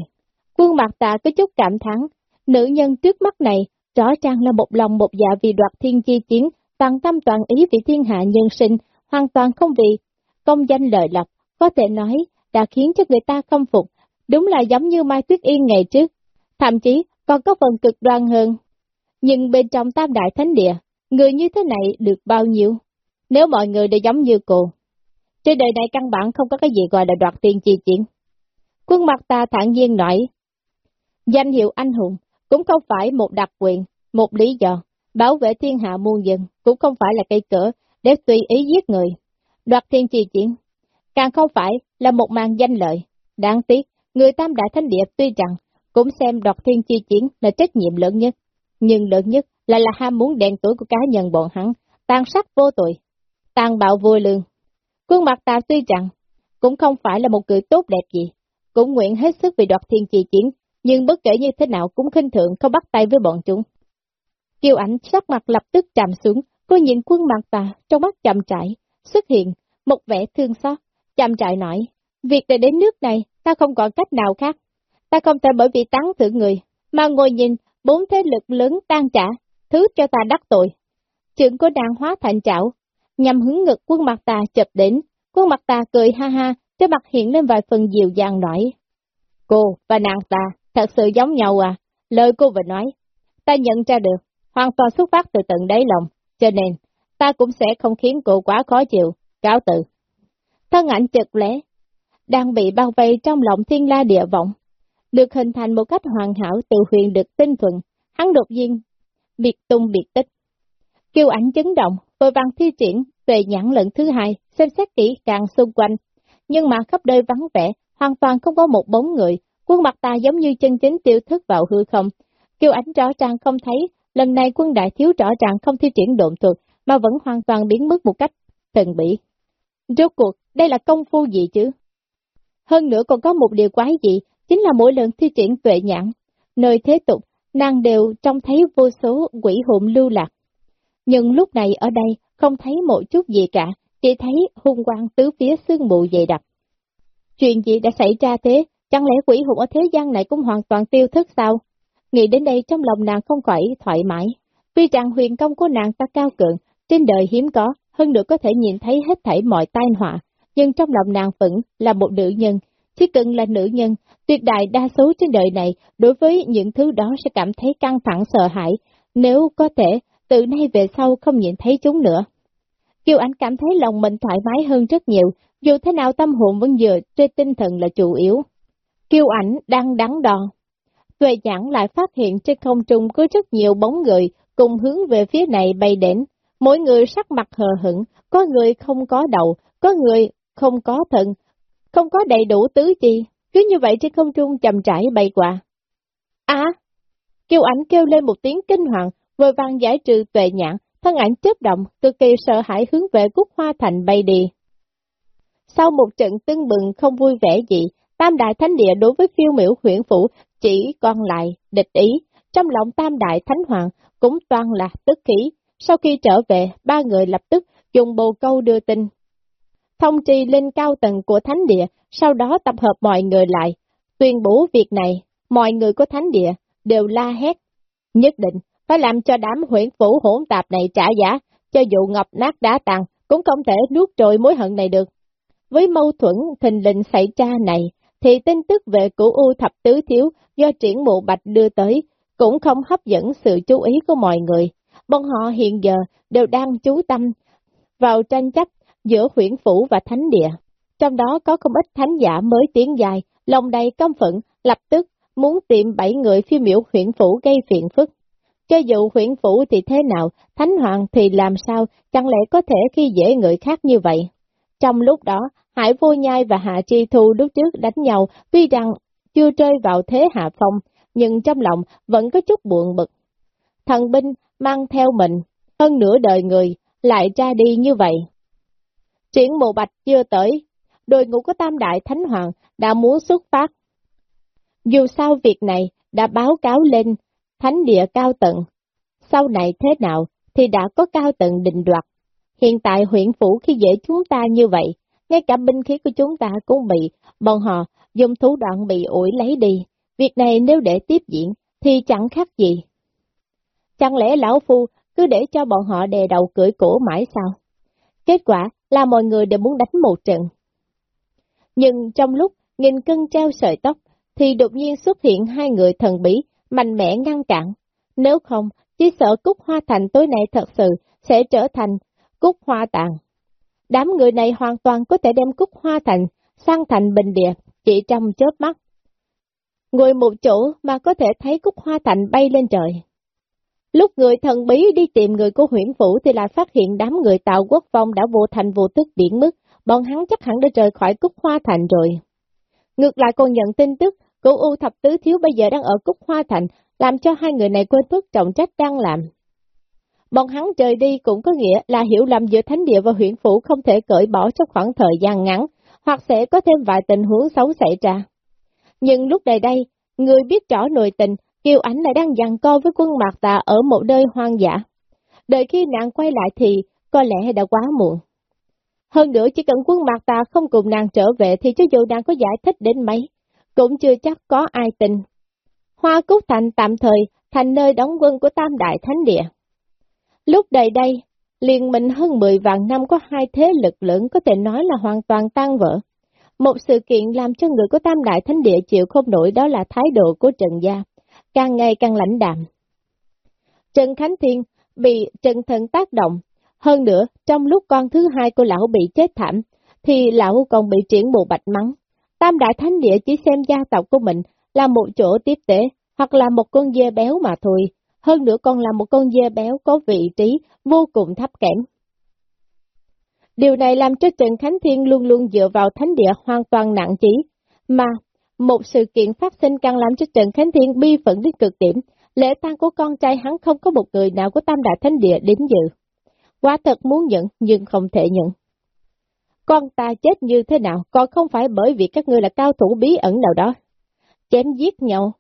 Quân mặt tà có chút cảm thắng, nữ nhân trước mắt này rõ ràng là một lòng một dạ vì đoạt thiên chi chiến, toàn tâm toàn ý vì thiên hạ nhân sinh, hoàn toàn không vì công danh lợi lộc, có thể nói đã khiến cho người ta không phục, đúng là giống như Mai Tuyết Yên ngày trước, thậm chí còn có phần cực đoan hơn. Nhưng bên trong tam đại thánh địa, người như thế này được bao nhiêu? Nếu mọi người đều giống như cô, trên đời này căn bản không có cái gì gọi là đoạt tiền chi chiến. Quân mặt ta thản nhiên nói, danh hiệu anh hùng cũng không phải một đặc quyền, một lý do, bảo vệ thiên hạ muôn dân cũng không phải là cây cỡ để tùy ý giết người. Đoạt thiên chi chiến, càng không phải là một màn danh lợi. Đáng tiếc, người tam đại thánh địa tuy rằng cũng xem đoạt thiên chi chiến là trách nhiệm lớn nhất, nhưng lớn nhất lại là ham muốn đen tối của cá nhân bọn hắn, tàn sát vô tội, tàn bạo vô lương. Quân mặt ta tuy rằng cũng không phải là một người tốt đẹp gì, cũng nguyện hết sức vì đoạt thiên trì chiến, nhưng bất kể như thế nào cũng khinh thượng không bắt tay với bọn chúng. Kiều ảnh sắc mặt lập tức trầm xuống, cô nhìn quân mặt ta trong mắt chậm trải, xuất hiện một vẻ thương xót, chậm trải nói, việc để đến nước này ta không còn cách nào khác, ta không thể bởi vì tán thưởng người, mà ngồi nhìn bốn thế lực lớn tan trả, thứ cho ta đắc tội. trưởng của nàng hóa thành chảo, nhằm hướng ngực quân mặt ta chụp đến, quân mặt ta cười ha ha, trên mặt hiện lên vài phần dịu dàng nói. Cô và nàng ta thật sự giống nhau à, lời cô vừa nói, ta nhận ra được, hoàn toàn xuất phát từ tận đáy lòng, cho nên ta cũng sẽ không khiến cô quá khó chịu, cáo tự. Thân ảnh chật lẽ, đang bị bao vây trong lòng thiên la địa vọng, được hình thành một cách hoàn hảo từ huyền được tinh thuận, hắn đột nhiên, biệt tung biệt tích. Kiều ảnh chấn động, vội vàng thi triển về nhãn lận thứ hai, xem xét kỹ càng xung quanh, nhưng mà khắp nơi vắng vẻ, hoàn toàn không có một bóng người, quân mặt ta giống như chân chính tiêu thức vào hư không. Kiều ảnh rõ ràng không thấy, lần này quân đại thiếu rõ ràng không thi triển độn thuật, mà vẫn hoàn toàn biến mất một cách thần bỉ. Rốt cuộc, đây là công phu gì chứ? Hơn nữa còn có một điều quái gì, chính là mỗi lần thi triển tuệ nhãn, nơi thế tục, nàng đều trông thấy vô số quỷ hồn lưu lạc. Nhưng lúc này ở đây không thấy một chút gì cả, chỉ thấy hung quang tứ phía sương mù dày đặc. Chuyện gì đã xảy ra thế? Chẳng lẽ quỷ hồn ở thế gian này cũng hoàn toàn tiêu thức sao? Nghĩ đến đây trong lòng nàng không khỏi thoải mái. Tuy rằng huyền công của nàng ta cao cường, trên đời hiếm có, hơn nữa có thể nhìn thấy hết thảy mọi tai họa, nhưng trong lòng nàng vẫn là một nữ nhân, chỉ cần là nữ nhân, tuyệt đại đa số trên đời này đối với những thứ đó sẽ cảm thấy căng thẳng sợ hãi, nếu có thể, từ nay về sau không nhìn thấy chúng nữa. Kiều Anh cảm thấy lòng mình thoải mái hơn rất nhiều, dù thế nào tâm hồn vẫn dựa trên tinh thần là chủ yếu. Kiều Ảnh đang đắn đo. Tuệ nhãn lại phát hiện trên không trung có rất nhiều bóng người cùng hướng về phía này bay đến, mỗi người sắc mặt hờ hững, có người không có đầu, có người không có thận, không có đầy đủ tứ chi, cứ như vậy trên không trung chậm trải bay qua. À! Kiều ảnh kêu lên một tiếng kinh hoàng, vội vàng giải trừ tuệ nhãn, thân ảnh chớp động, cực kỳ sợ hãi hướng về Cúc Hoa Thành bay đi. Sau một trận tưng bừng không vui vẻ gì, Tam Đại Thánh Địa đối với phiêu miểu huyện phủ chỉ còn lại địch ý, trong lòng Tam Đại Thánh Hoàng cũng toàn là tức khí. Sau khi trở về, ba người lập tức dùng bồ câu đưa tin thông trì lên cao tầng của thánh địa, sau đó tập hợp mọi người lại, tuyên bố việc này, mọi người của thánh địa đều la hét. Nhất định, phải làm cho đám huyện phủ hỗn tạp này trả giá, cho dù ngọc nát đá tàn, cũng không thể nuốt trôi mối hận này được. Với mâu thuẫn thình lình xảy ra này, thì tin tức về cửu U thập tứ thiếu do triển mộ bạch đưa tới, cũng không hấp dẫn sự chú ý của mọi người. Bọn họ hiện giờ đều đang chú tâm vào tranh chấp giữa huyện phủ và thánh địa. Trong đó có không ít thánh giả mới tiến dài, lòng đầy căm phận, lập tức muốn tìm bảy người phi miểu huyện phủ gây phiền phức. Cho dù huyện phủ thì thế nào, thánh hoàng thì làm sao, chẳng lẽ có thể khi dễ người khác như vậy? Trong lúc đó, Hải Vô Nhai và Hạ Chi Thu lúc trước đánh nhau, tuy rằng chưa rơi vào thế hạ phong, nhưng trong lòng vẫn có chút buồn bực. Thần binh mang theo mình, hơn nửa đời người, lại ra đi như vậy. Triển mộ bạch chưa tới, đội ngũ của Tam Đại Thánh Hoàng đã muốn xuất phát. Dù sao việc này đã báo cáo lên thánh địa cao tận, sau này thế nào thì đã có cao tận định đoạt. Hiện tại huyện phủ khi dễ chúng ta như vậy, ngay cả binh khí của chúng ta cũng bị, bọn họ dùng thủ đoạn bị ủi lấy đi. Việc này nếu để tiếp diễn, thì chẳng khác gì. Chẳng lẽ lão phu cứ để cho bọn họ đè đầu cưỡi cổ mãi sao? Kết quả là mọi người đều muốn đánh một trận. Nhưng trong lúc nghìn cân treo sợi tóc, thì đột nhiên xuất hiện hai người thần bí, mạnh mẽ ngăn cản. Nếu không, chỉ sợ Cúc Hoa Thành tối nay thật sự sẽ trở thành Cúc Hoa Tàn. Đám người này hoàn toàn có thể đem Cúc Hoa Thành sang thành bình địa chỉ trong chớp mắt. Ngồi một chỗ mà có thể thấy Cúc Hoa Thành bay lên trời. Lúc người thần bí đi tìm người của huyện phủ thì lại phát hiện đám người tạo quốc phong đã vô thành vô tức biển mức, bọn hắn chắc hẳn đã rời khỏi Cúc Hoa Thành rồi. Ngược lại còn nhận tin tức, cửu U thập tứ thiếu bây giờ đang ở Cúc Hoa Thành, làm cho hai người này quên thức trọng trách đang làm. Bọn hắn trời đi cũng có nghĩa là hiểu lầm giữa thánh địa và huyện phủ không thể cởi bỏ trong khoảng thời gian ngắn, hoặc sẽ có thêm vài tình huống xấu xảy ra. Nhưng lúc này đây, người biết rõ nội tình, Kiều Ảnh lại đang giằng co với quân Mạc Tà ở một nơi hoang dã. Đợi khi nàng quay lại thì có lẽ đã quá muộn. Hơn nữa chỉ cần quân Mạc Tà không cùng nàng trở về thì cho dù nàng có giải thích đến mấy, cũng chưa chắc có ai tin. Hoa Cúc Thành tạm thời thành nơi đóng quân của Tam Đại Thánh Địa. Lúc đầy đây, liên minh hơn 10 vạn năm có hai thế lực lớn có thể nói là hoàn toàn tan vỡ. Một sự kiện làm cho người của Tam Đại Thánh Địa chịu không nổi đó là thái độ của Trần Gia, càng ngày càng lãnh đạm. Trần Khánh Thiên bị Trần Thần tác động, hơn nữa, trong lúc con thứ hai của lão bị chết thảm, thì lão còn bị triển bộ bạch mắng. Tam Đại Thánh Địa chỉ xem gia tộc của mình là một chỗ tiếp tế, hoặc là một con dê béo mà thôi, hơn nữa còn là một con dê béo có vị trí vô cùng thấp kém. Điều này làm cho Trần Khánh Thiên luôn luôn dựa vào thánh địa hoàn toàn nặng trí, mà một sự kiện phát sinh càng làm cho Trần Khánh Thiên bi phẫn đến cực điểm, lễ tang của con trai hắn không có một người nào của Tam Đại Thánh Địa đến dự. Quá thật muốn nhận nhưng không thể nhận. Con ta chết như thế nào còn không phải bởi vì các ngươi là cao thủ bí ẩn nào đó. Chém giết nhau,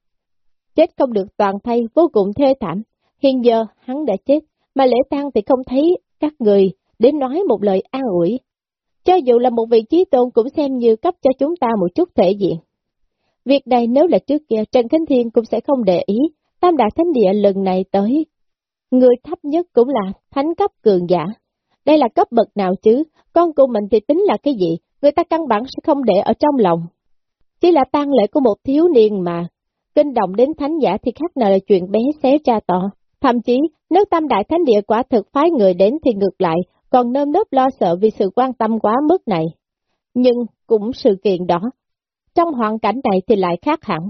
chết không được toàn thay, vô cùng thê thảm. Hiện giờ hắn đã chết, mà lễ tang thì không thấy các người đến nói một lời an ủi. Cho dù là một vị trí tôn cũng xem như cấp cho chúng ta một chút thể diện. Việc này nếu là trước kia, Trần Khánh Thiên cũng sẽ không để ý, Tam Đại Thánh Địa lần này tới. Người thấp nhất cũng là thánh cấp cường giả. Đây là cấp bậc nào chứ, con của mình thì tính là cái gì, người ta căn bản sẽ không để ở trong lòng. Chỉ là tang lễ của một thiếu niên mà, kinh động đến thánh giả thì khác nào là chuyện bé xé cha to. Thậm chí, nếu tam đại thánh địa quả thực phái người đến thì ngược lại, còn nơm nớp lo sợ vì sự quan tâm quá mức này. Nhưng cũng sự kiện đó, trong hoàn cảnh này thì lại khác hẳn.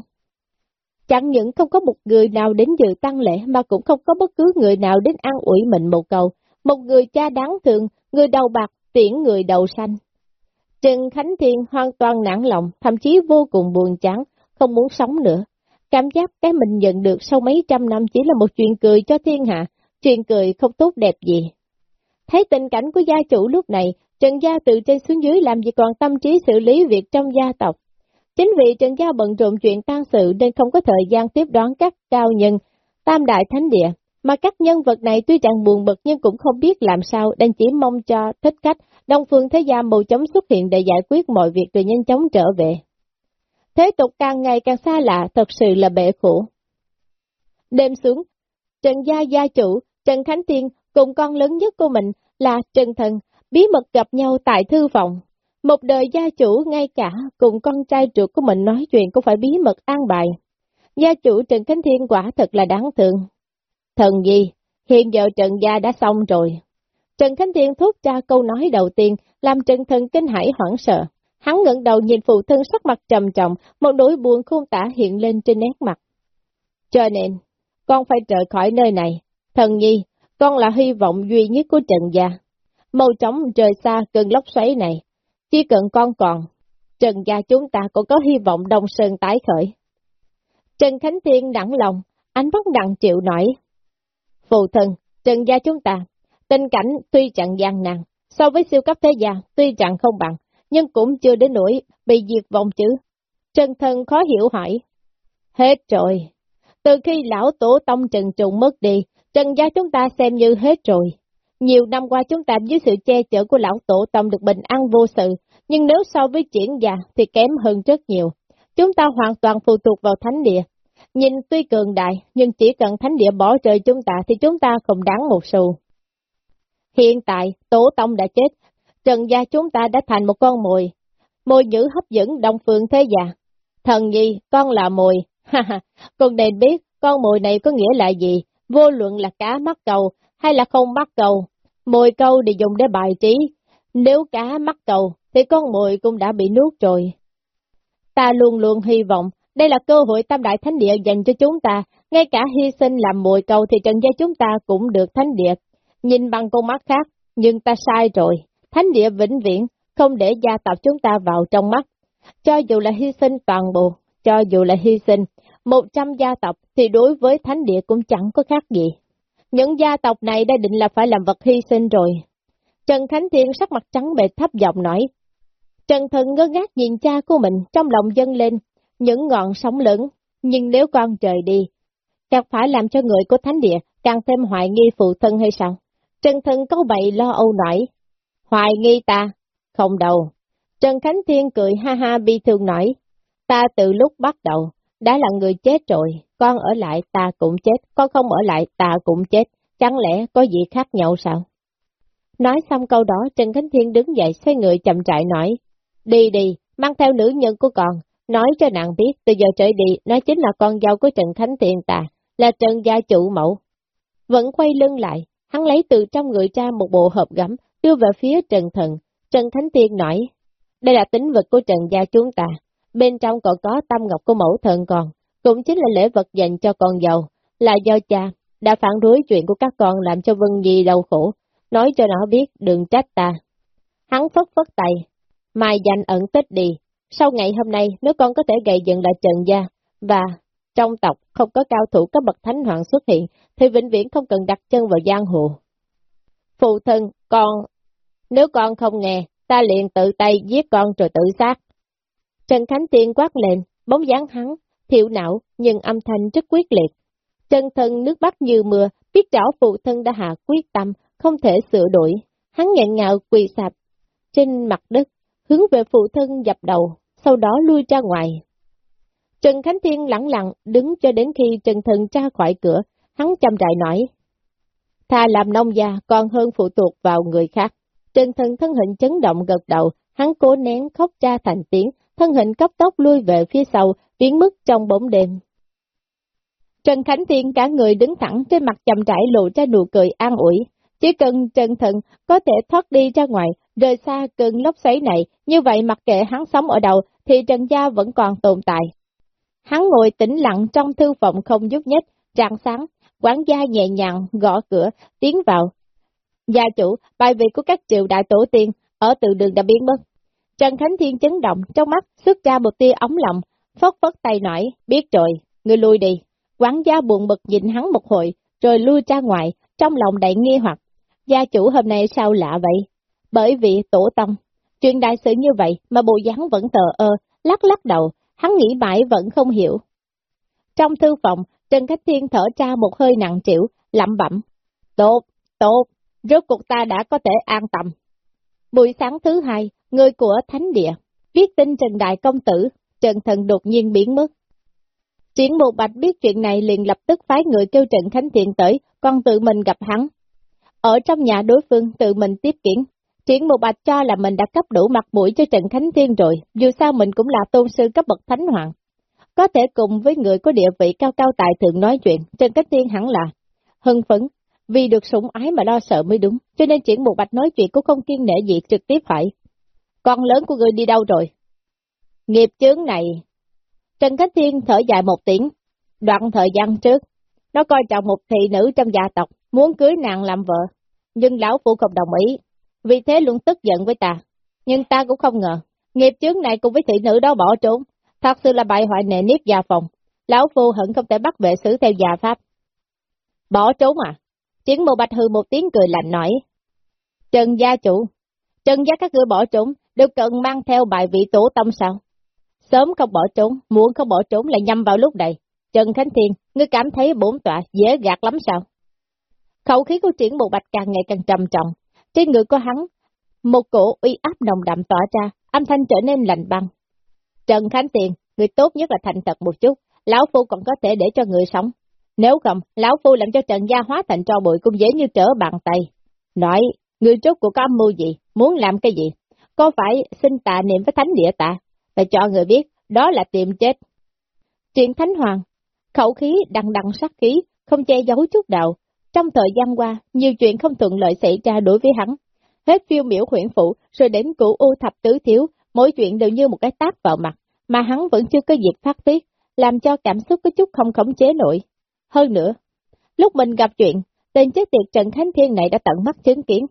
Chẳng những không có một người nào đến dự tăng lễ mà cũng không có bất cứ người nào đến an ủi mình một câu. Một người cha đáng thương, người đầu bạc, tiễn người đầu xanh. Trần Khánh Thiên hoàn toàn nản lòng, thậm chí vô cùng buồn chán, không muốn sống nữa. Cảm giác cái mình nhận được sau mấy trăm năm chỉ là một chuyện cười cho thiên hạ, chuyện cười không tốt đẹp gì. Thấy tình cảnh của gia chủ lúc này, Trần Gia từ trên xuống dưới làm gì còn tâm trí xử lý việc trong gia tộc. Chính vì Trần Gia bận rộn chuyện tan sự nên không có thời gian tiếp đón các cao nhân, tam đại thánh địa, Mà các nhân vật này tuy rằng buồn bực nhưng cũng không biết làm sao, đang chỉ mong cho thích cách Đông Phương Thế Gia màu chống xuất hiện để giải quyết mọi việc rồi nhanh chóng trở về. Thế tục càng ngày càng xa lạ, thật sự là bể khổ. Đêm xuống, Trần Gia Gia chủ, Trần Khánh tiên cùng con lớn nhất của mình là Trần Thần, bí mật gặp nhau tại thư phòng. Một đời gia chủ ngay cả cùng con trai ruột của mình nói chuyện cũng phải bí mật an bài. Gia chủ Trần Khánh Thiên quả thật là đáng thương. Thần gì, hiện giờ Trần Gia đã xong rồi. Trần Khánh Thiên thốt ra câu nói đầu tiên, làm Trần Thần kinh hãi hoảng sợ. Hắn ngẩng đầu nhìn phụ thân sắc mặt trầm trọng, một nỗi buồn khôn tả hiện lên trên nét mặt. Cho nên, con phải rời khỏi nơi này. Thần nhi, con là hy vọng duy nhất của Trần Gia. Màu trống rời xa cơn lốc xoáy này. Chỉ cần con còn, Trần Gia chúng ta cũng có hy vọng Đông Sơn tái khởi. Trần Khánh Thiên đẳng lòng, ánh mắt đặng chịu nổi. Phụ thân, Trần Gia chúng ta, tình cảnh tuy chẳng gian nan, so với siêu cấp thế gia tuy chẳng không bằng, nhưng cũng chưa đến nỗi bị diệt vong chứ. Trần Thân khó hiểu hỏi. Hết rồi. Từ khi lão tổ tông Trần Trùng mất đi, Trần gia chúng ta xem như hết rồi. Nhiều năm qua chúng ta dưới sự che chở của lão tổ tông được bình an vô sự, nhưng nếu so với triển già thì kém hơn rất nhiều. Chúng ta hoàn toàn phụ thuộc vào thánh địa. Nhìn tuy cường đại, nhưng chỉ cần thánh địa bỏ rơi chúng ta thì chúng ta không đáng một xu. Hiện tại, tổ tông đã chết, trần gia chúng ta đã thành một con mồi. Mồi dữ hấp dẫn đông phương thế già. Thần nhi, con là mồi. [LAUGHS] Ha ha, con nên biết con mồi này có nghĩa là gì, vô luận là cá mắc cầu hay là không mắc cầu. Mồi câu để dùng để bài trí. Nếu cá mắc cầu, thì con mồi cũng đã bị nuốt rồi. Ta luôn luôn hy vọng, đây là cơ hội tam đại thánh địa dành cho chúng ta, ngay cả hy sinh làm mồi cầu thì trần gia chúng ta cũng được thánh địa. Nhìn bằng con mắt khác, nhưng ta sai rồi, thánh địa vĩnh viễn, không để gia tộc chúng ta vào trong mắt. Cho dù là hy sinh toàn bộ, cho dù là hy sinh một trăm gia tộc thì đối với thánh địa cũng chẳng có khác gì. Những gia tộc này đã định là phải làm vật hy sinh rồi. Trần Khánh Thiên sắc mặt trắng bệ thấp giọng nói. Trần Thần ngơ ngác nhìn cha của mình trong lòng dâng lên, những ngọn sóng lớn, nhưng nếu con trời đi, chắc phải làm cho người của thánh địa càng thêm hoài nghi phụ thân hay sao? Trần Thần câu bậy lo âu nổi. Hoài nghi ta? Không đâu. Trần Khánh Thiên cười ha ha bi thương nói. Ta từ lúc bắt đầu, đã là người chết rồi, con ở lại ta cũng chết, con không ở lại ta cũng chết, chẳng lẽ có gì khác nhau sao? Nói xong câu đó, Trần Khánh Thiên đứng dậy xoay người chậm trại nói, đi đi, mang theo nữ nhân của con, nói cho nàng biết từ giờ trở đi, nó chính là con dâu của Trần Khánh Thiên ta, là Trần gia chủ mẫu. Vẫn quay lưng lại, hắn lấy từ trong người cha một bộ hộp gấm, đưa về phía Trần Thần. Trần Khánh Thiên nói, đây là tính vật của Trần gia chúng ta, bên trong còn có tâm ngọc của mẫu thần còn, cũng chính là lễ vật dành cho con giàu, là do cha đã phản đối chuyện của các con làm cho Vân Nhi đau khổ, nói cho nó biết đừng trách ta. Hắn phất phất tay, mai danh ẩn tích đi, sau ngày hôm nay nếu con có thể gây dựng lại trần gia, và trong tộc không có cao thủ cấp bậc thánh hoàng xuất hiện, thì vĩnh viễn không cần đặt chân vào giang hồ. Phụ thân, con, nếu con không nghe, ta liền tự tay giết con rồi tự sát. Trần Khánh Tiên quát lên, bóng dáng hắn, thiệu não, nhưng âm thanh rất quyết liệt. Trần thân nước mắt như mưa, biết rõ phụ thân đã hạ quyết tâm, không thể sửa đổi. Hắn nghẹn ngào quỳ sạp trên mặt đất, hướng về phụ thân dập đầu, sau đó lui ra ngoài. Trần Khánh Thiên lặng lặng đứng cho đến khi Trần Thần ra khỏi cửa, hắn chăm trại nói. Thà làm nông gia còn hơn phụ thuộc vào người khác. Trần Thần thân hình chấn động gật đầu, hắn cố nén khóc ra thành tiếng, thân hình cấp tốc lui về phía sau, biến mất trong bóng đêm. Trần Khánh Thiên cả người đứng thẳng trên mặt chậm rãi lộ ra nụ cười an ủi. Chỉ cần Trần Thần có thể thoát đi ra ngoài, rời xa cơn lốc xoáy này, như vậy mặc kệ hắn sống ở đâu thì Trần Gia vẫn còn tồn tại. Hắn ngồi tĩnh lặng trong thư phòng không giúp nhất, trạng sáng, quán gia nhẹ nhàng gõ cửa, tiến vào. Gia chủ, bài vị của các triều đại tổ tiên ở từ đường đã biến mất. Trần Khánh Thiên chấn động, trong mắt xuất ra một tia ống lòng, phất phất tay nổi, biết rồi, ngươi lui đi. Quán gia buồn bực nhìn hắn một hồi, rồi lui ra ngoài, trong lòng đầy nghi hoặc. Gia chủ hôm nay sao lạ vậy? Bởi vì tổ tông, chuyện đại sự như vậy mà bộ dáng vẫn tờ ơ, lắc lắc đầu, hắn nghĩ mãi vẫn không hiểu. Trong thư phòng, Trần Khách Thiên thở ra một hơi nặng chịu, lẩm bẩm. Tốt, tốt, rốt cuộc ta đã có thể an tâm. Buổi sáng thứ hai, người của Thánh Địa, biết tin Trần Đại Công Tử, Trần Thần đột nhiên biến mất. Triển Mục Bạch biết chuyện này liền lập tức phái người kêu Trần Khánh Thiện tới, còn tự mình gặp hắn. Ở trong nhà đối phương tự mình tiếp kiến, Triển Mục Bạch cho là mình đã cấp đủ mặt mũi cho Trần Khánh Thiên rồi, dù sao mình cũng là tôn sư cấp bậc thánh hoàng. Có thể cùng với người có địa vị cao cao tại thượng nói chuyện, Trần Khánh Thiên hẳn là hưng phấn, vì được sủng ái mà lo sợ mới đúng, cho nên Triển Mục Bạch nói chuyện cũng không kiên nể gì trực tiếp phải. Con lớn của người đi đâu rồi? Nghiệp chướng này. Trần Khánh Thiên thở dài một tiếng, đoạn thời gian trước, nó coi trọng một thị nữ trong gia tộc, muốn cưới nàng làm vợ, nhưng lão phụ không đồng ý, vì thế luôn tức giận với ta. Nhưng ta cũng không ngờ, nghiệp chướng này cùng với thị nữ đó bỏ trốn, thật sự là bại hoại nệ nếp gia phòng. Lão phu hận không thể bắt vệ xử theo gia pháp. Bỏ trốn à? Chiến mộ bạch hư một tiếng cười lạnh nói. Trần gia chủ, Trần gia các ngươi bỏ trốn, đều cần mang theo bài vị tổ tâm sao? Sớm không bỏ trốn, muộn không bỏ trốn lại nhằm vào lúc này. Trần Khánh Thiên, ngươi cảm thấy bổn tọa dễ gạt lắm sao? Khẩu khí của triển bộ bạch càng ngày càng trầm trọng, trên người của hắn, một cổ uy áp nồng đậm tỏa ra, âm thanh trở nên lạnh băng. Trần Khánh Tiền, người tốt nhất là thành thật một chút, lão phu còn có thể để cho người sống. Nếu không, lão phu làm cho Trần Gia hóa thành cho bụi cũng dễ như trở bàn tay. Nói, người trúc của có âm mưu gì, muốn làm cái gì? Có phải xin tạ niệm với thánh địa tạ? Phải cho người biết, đó là tìm chết. Chuyện thánh hoàng, khẩu khí đằng đằng sắc khí, không che giấu chút nào trong thời gian qua, nhiều chuyện không thuận lợi xảy ra đối với hắn. Hết phiêu miểu huyện phụ, rồi đến cụ u thập tứ thiếu, mỗi chuyện đều như một cái tác vào mặt, mà hắn vẫn chưa có dịp phát tiết, làm cho cảm xúc có chút không khống chế nổi. Hơn nữa, lúc mình gặp chuyện, tên chết tiệt Trần Khánh Thiên này đã tận mắt chứng kiến.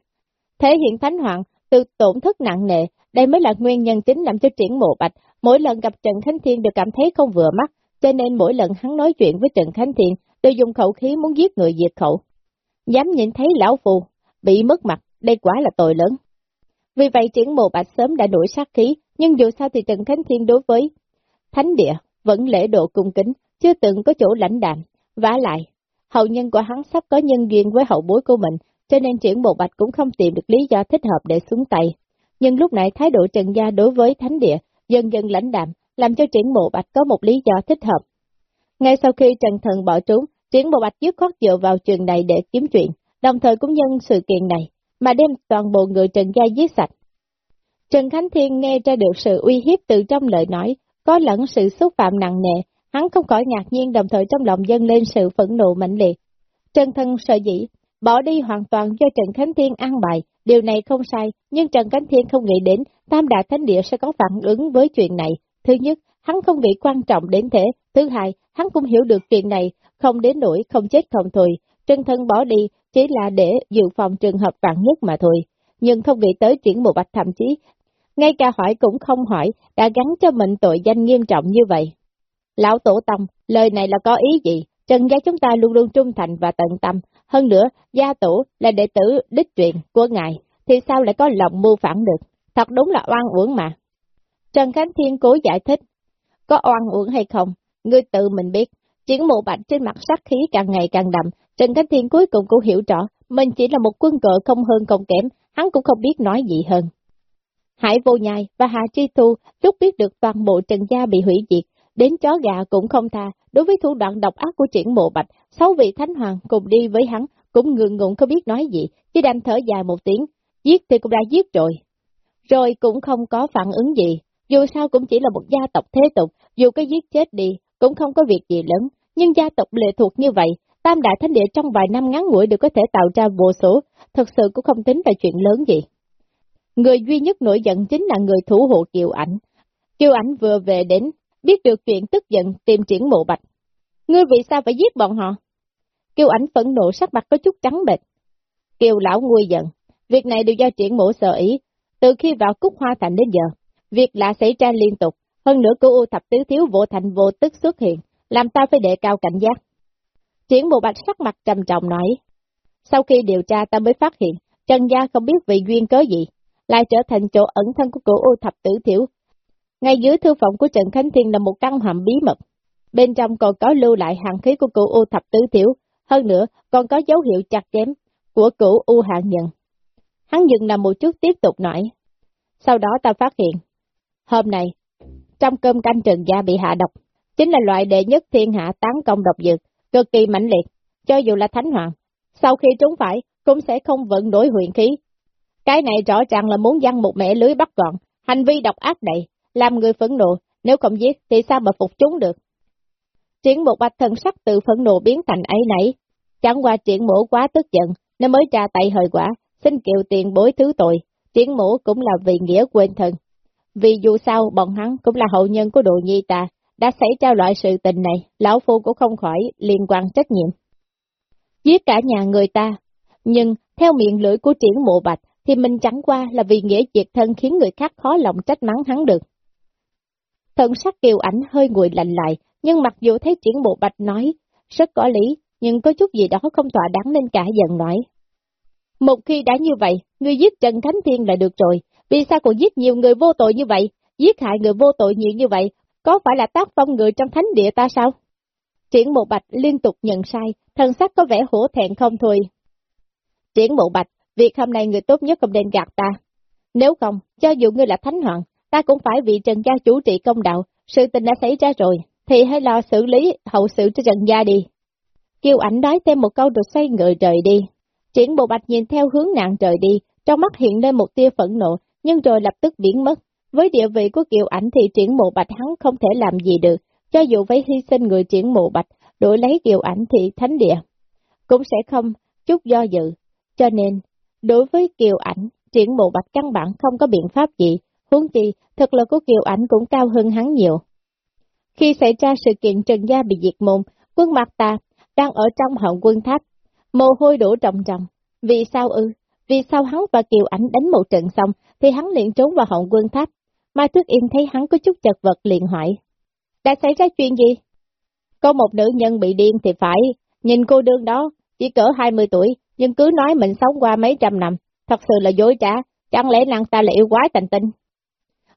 Thể hiện thánh hoàng, từ tổn thất nặng nề, đây mới là nguyên nhân chính làm cho triển mộ bạch, mỗi lần gặp Trần Khánh Thiên đều cảm thấy không vừa mắt, cho nên mỗi lần hắn nói chuyện với Trần Khánh Thiên đều dùng khẩu khí muốn giết người diệt khẩu dám nhìn thấy lão phù, bị mất mặt, đây quả là tội lớn. Vì vậy triển mộ bạch sớm đã nổi sát khí, nhưng dù sao thì Trần Khánh Thiên đối với thánh địa vẫn lễ độ cung kính, chưa từng có chỗ lãnh đạm, vả lại. Hậu nhân của hắn sắp có nhân duyên với hậu bối của mình, cho nên triển bộ bạch cũng không tìm được lý do thích hợp để xuống tay. Nhưng lúc này thái độ Trần Gia đối với thánh địa dần dần lãnh đạm, làm cho triển bộ bạch có một lý do thích hợp. Ngay sau khi Trần Thần bỏ trốn, Triển Bộ Bạch dứt khoát dựa vào trường này để kiếm chuyện, đồng thời cũng nhân sự kiện này, mà đem toàn bộ người Trần Gia giết sạch. Trần Khánh Thiên nghe ra được sự uy hiếp từ trong lời nói, có lẫn sự xúc phạm nặng nề, hắn không khỏi ngạc nhiên đồng thời trong lòng dâng lên sự phẫn nộ mạnh liệt. Trần Thân sợ dĩ, bỏ đi hoàn toàn do Trần Khánh Thiên ăn bài, điều này không sai, nhưng Trần Khánh Thiên không nghĩ đến Tam Đại Thánh Địa sẽ có phản ứng với chuyện này. Thứ nhất, hắn không bị quan trọng đến thế, thứ hai, hắn cũng hiểu được chuyện này không đến nỗi không chết không thôi, chân thân bỏ đi chỉ là để dự phòng trường hợp vạn nhất mà thôi, nhưng không nghĩ tới chuyển một bạch thậm chí, ngay cả hỏi cũng không hỏi, đã gắn cho mình tội danh nghiêm trọng như vậy. Lão Tổ Tông, lời này là có ý gì? Trần gia chúng ta luôn luôn trung thành và tận tâm, hơn nữa, gia tổ là đệ tử đích truyền của ngài, thì sao lại có lòng mưu phản được? Thật đúng là oan uổng mà. Trần Khánh Thiên cố giải thích, có oan uổng hay không, ngươi tự mình biết, Chiến mộ bạch trên mặt sắc khí càng ngày càng đậm, Trần cánh Thiên cuối cùng cũng hiểu rõ, mình chỉ là một quân cờ không hơn không kém, hắn cũng không biết nói gì hơn. Hải vô nhai và Hà Chi Thu lúc biết được toàn bộ Trần Gia bị hủy diệt, đến chó gà cũng không tha, đối với thủ đoạn độc ác của triển mộ bạch, sáu vị thánh hoàng cùng đi với hắn, cũng ngượng ngụng không biết nói gì, chỉ đành thở dài một tiếng, giết thì cũng đã giết rồi. Rồi cũng không có phản ứng gì, dù sao cũng chỉ là một gia tộc thế tục, dù có giết chết đi, cũng không có việc gì lớn, nhưng gia tộc lệ thuộc như vậy, Tam Đại Thánh Địa trong vài năm ngắn ngủi đều có thể tạo ra vô số, thật sự cũng không tính là chuyện lớn gì. Người duy nhất nổi giận chính là người thủ hộ Kiều Ảnh. Kiều Ảnh vừa về đến, biết được chuyện tức giận tìm triển mộ bạch. Ngươi vì sao phải giết bọn họ? Kiều Ảnh phẫn nộ sắc mặt có chút trắng bệch. Kiều lão nguôi giận, việc này đều do triển mộ sợ ý, từ khi vào Cúc Hoa Thành đến giờ, việc lạ xảy ra liên tục, hơn nữa cô U thập tứ thiếu vô thành vô tức xuất hiện, làm ta phải đề cao cảnh giác. Triển bộ bạch sắc mặt trầm trọng nói, sau khi điều tra ta mới phát hiện, Trần Gia không biết vì duyên cớ gì, lại trở thành chỗ ẩn thân của cổ U thập tử thiểu. Ngay dưới thư phòng của Trần Khánh Thiên là một căn hầm bí mật, bên trong còn có lưu lại hàng khí của cổ U thập tử thiểu, hơn nữa còn có dấu hiệu chặt chém của cửu U hạng nhận. Hắn dừng làm một chút tiếp tục nói. Sau đó ta phát hiện, hôm nay, trong cơm canh trần gia bị hạ độc, chính là loại đệ nhất thiên hạ tán công độc dược, cực kỳ mãnh liệt, cho dù là thánh hoàng, sau khi trúng phải cũng sẽ không vận đổi huyền khí. Cái này rõ ràng là muốn dăng một mẻ lưới bắt gọn, hành vi độc ác đầy, làm người phẫn nộ, nếu không giết thì sao mà phục chúng được. Triển một bạch thần sắc từ phẫn nộ biến thành ấy nãy chẳng qua triển mổ quá tức giận, nên mới ra tay hời quả, xin kiều tiền bối thứ tội, triển mổ cũng là vì nghĩa quên thân. Vì dù sao bọn hắn cũng là hậu nhân của đồ nhi ta, đã xảy ra loại sự tình này, lão phu cũng không khỏi liên quan trách nhiệm. Giết cả nhà người ta, nhưng theo miệng lưỡi của triển mộ bạch thì mình chẳng qua là vì nghĩa diệt thân khiến người khác khó lòng trách mắng hắn được. Thần sắc kiều ảnh hơi nguội lạnh lại, nhưng mặc dù thấy triển mộ bạch nói rất có lý, nhưng có chút gì đó không tỏa đáng nên cả giận nói. Một khi đã như vậy, người giết Trần Khánh Thiên là được rồi, vì sao còn giết nhiều người vô tội như vậy, giết hại người vô tội nhiều như vậy, có phải là tác phong người trong thánh địa ta sao? Triển Mộ Bạch liên tục nhận sai, thân sắc có vẻ hổ thẹn không thôi. Triển Mộ Bạch, việc hôm nay người tốt nhất không nên gạt ta. Nếu không, cho dù ngươi là thánh hoàng, ta cũng phải vì Trần Gia chủ trị công đạo, sự tình đã xảy ra rồi, thì hãy lo xử lý hậu sự cho Trần Gia đi. Kiều ảnh nói thêm một câu rồi xoay người rời đi. Triển Bộ Bạch nhìn theo hướng nạn trời đi, trong mắt hiện lên một tia phẫn nộ, nhưng rồi lập tức biến mất. Với địa vị của Kiều ảnh thì triển mộ bạch hắn không thể làm gì được, cho dù phải hy sinh người triển mộ bạch, đổi lấy Kiều ảnh thì thánh địa, cũng sẽ không chút do dự. Cho nên, đối với Kiều ảnh, triển mộ bạch căn bản không có biện pháp gì, huống chi thực lực của Kiều ảnh cũng cao hơn hắn nhiều. Khi xảy ra sự kiện Trần Gia bị diệt môn, quân mặt ta đang ở trong hậu quân tháp, mồ hôi đổ trọng trọng. Vì sao ư? Vì sao hắn và Kiều ảnh đánh một trận xong, thì hắn liền trốn vào hậu quân tháp. Mai Tuyết Yên thấy hắn có chút chật vật liền hỏi. Đã xảy ra chuyện gì? Có một nữ nhân bị điên thì phải, nhìn cô đương đó, chỉ cỡ 20 tuổi, nhưng cứ nói mình sống qua mấy trăm năm, thật sự là dối trá, chẳng lẽ nàng ta là yêu quái thành tinh.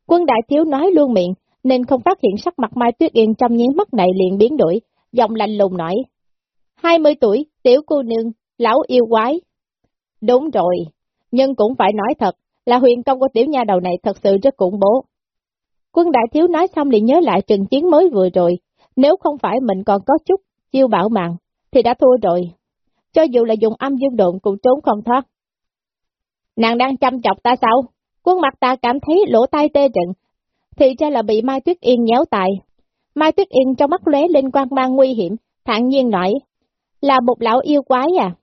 Quân đại thiếu nói luôn miệng, nên không phát hiện sắc mặt Mai Tuyết Yên trong nháy mắt này liền biến đổi, giọng lạnh lùng nói. 20 tuổi, tiểu cô nương, lão yêu quái. Đúng rồi, nhưng cũng phải nói thật, là huyền công của tiểu nha đầu này thật sự rất khủng bố. Quân đại thiếu nói xong liền nhớ lại trận chiến mới vừa rồi, nếu không phải mình còn có chút chiêu bảo mạng, thì đã thua rồi. Cho dù là dùng âm dương độn cũng trốn không thoát. Nàng đang chăm chọc ta sao? Quân mặt ta cảm thấy lỗ tai tê trận, thì ra là bị Mai Tuyết Yên nhéo tài. Mai Tuyết Yên trong mắt lóe lên quan mang nguy hiểm, thản nhiên nói, là một lão yêu quái à?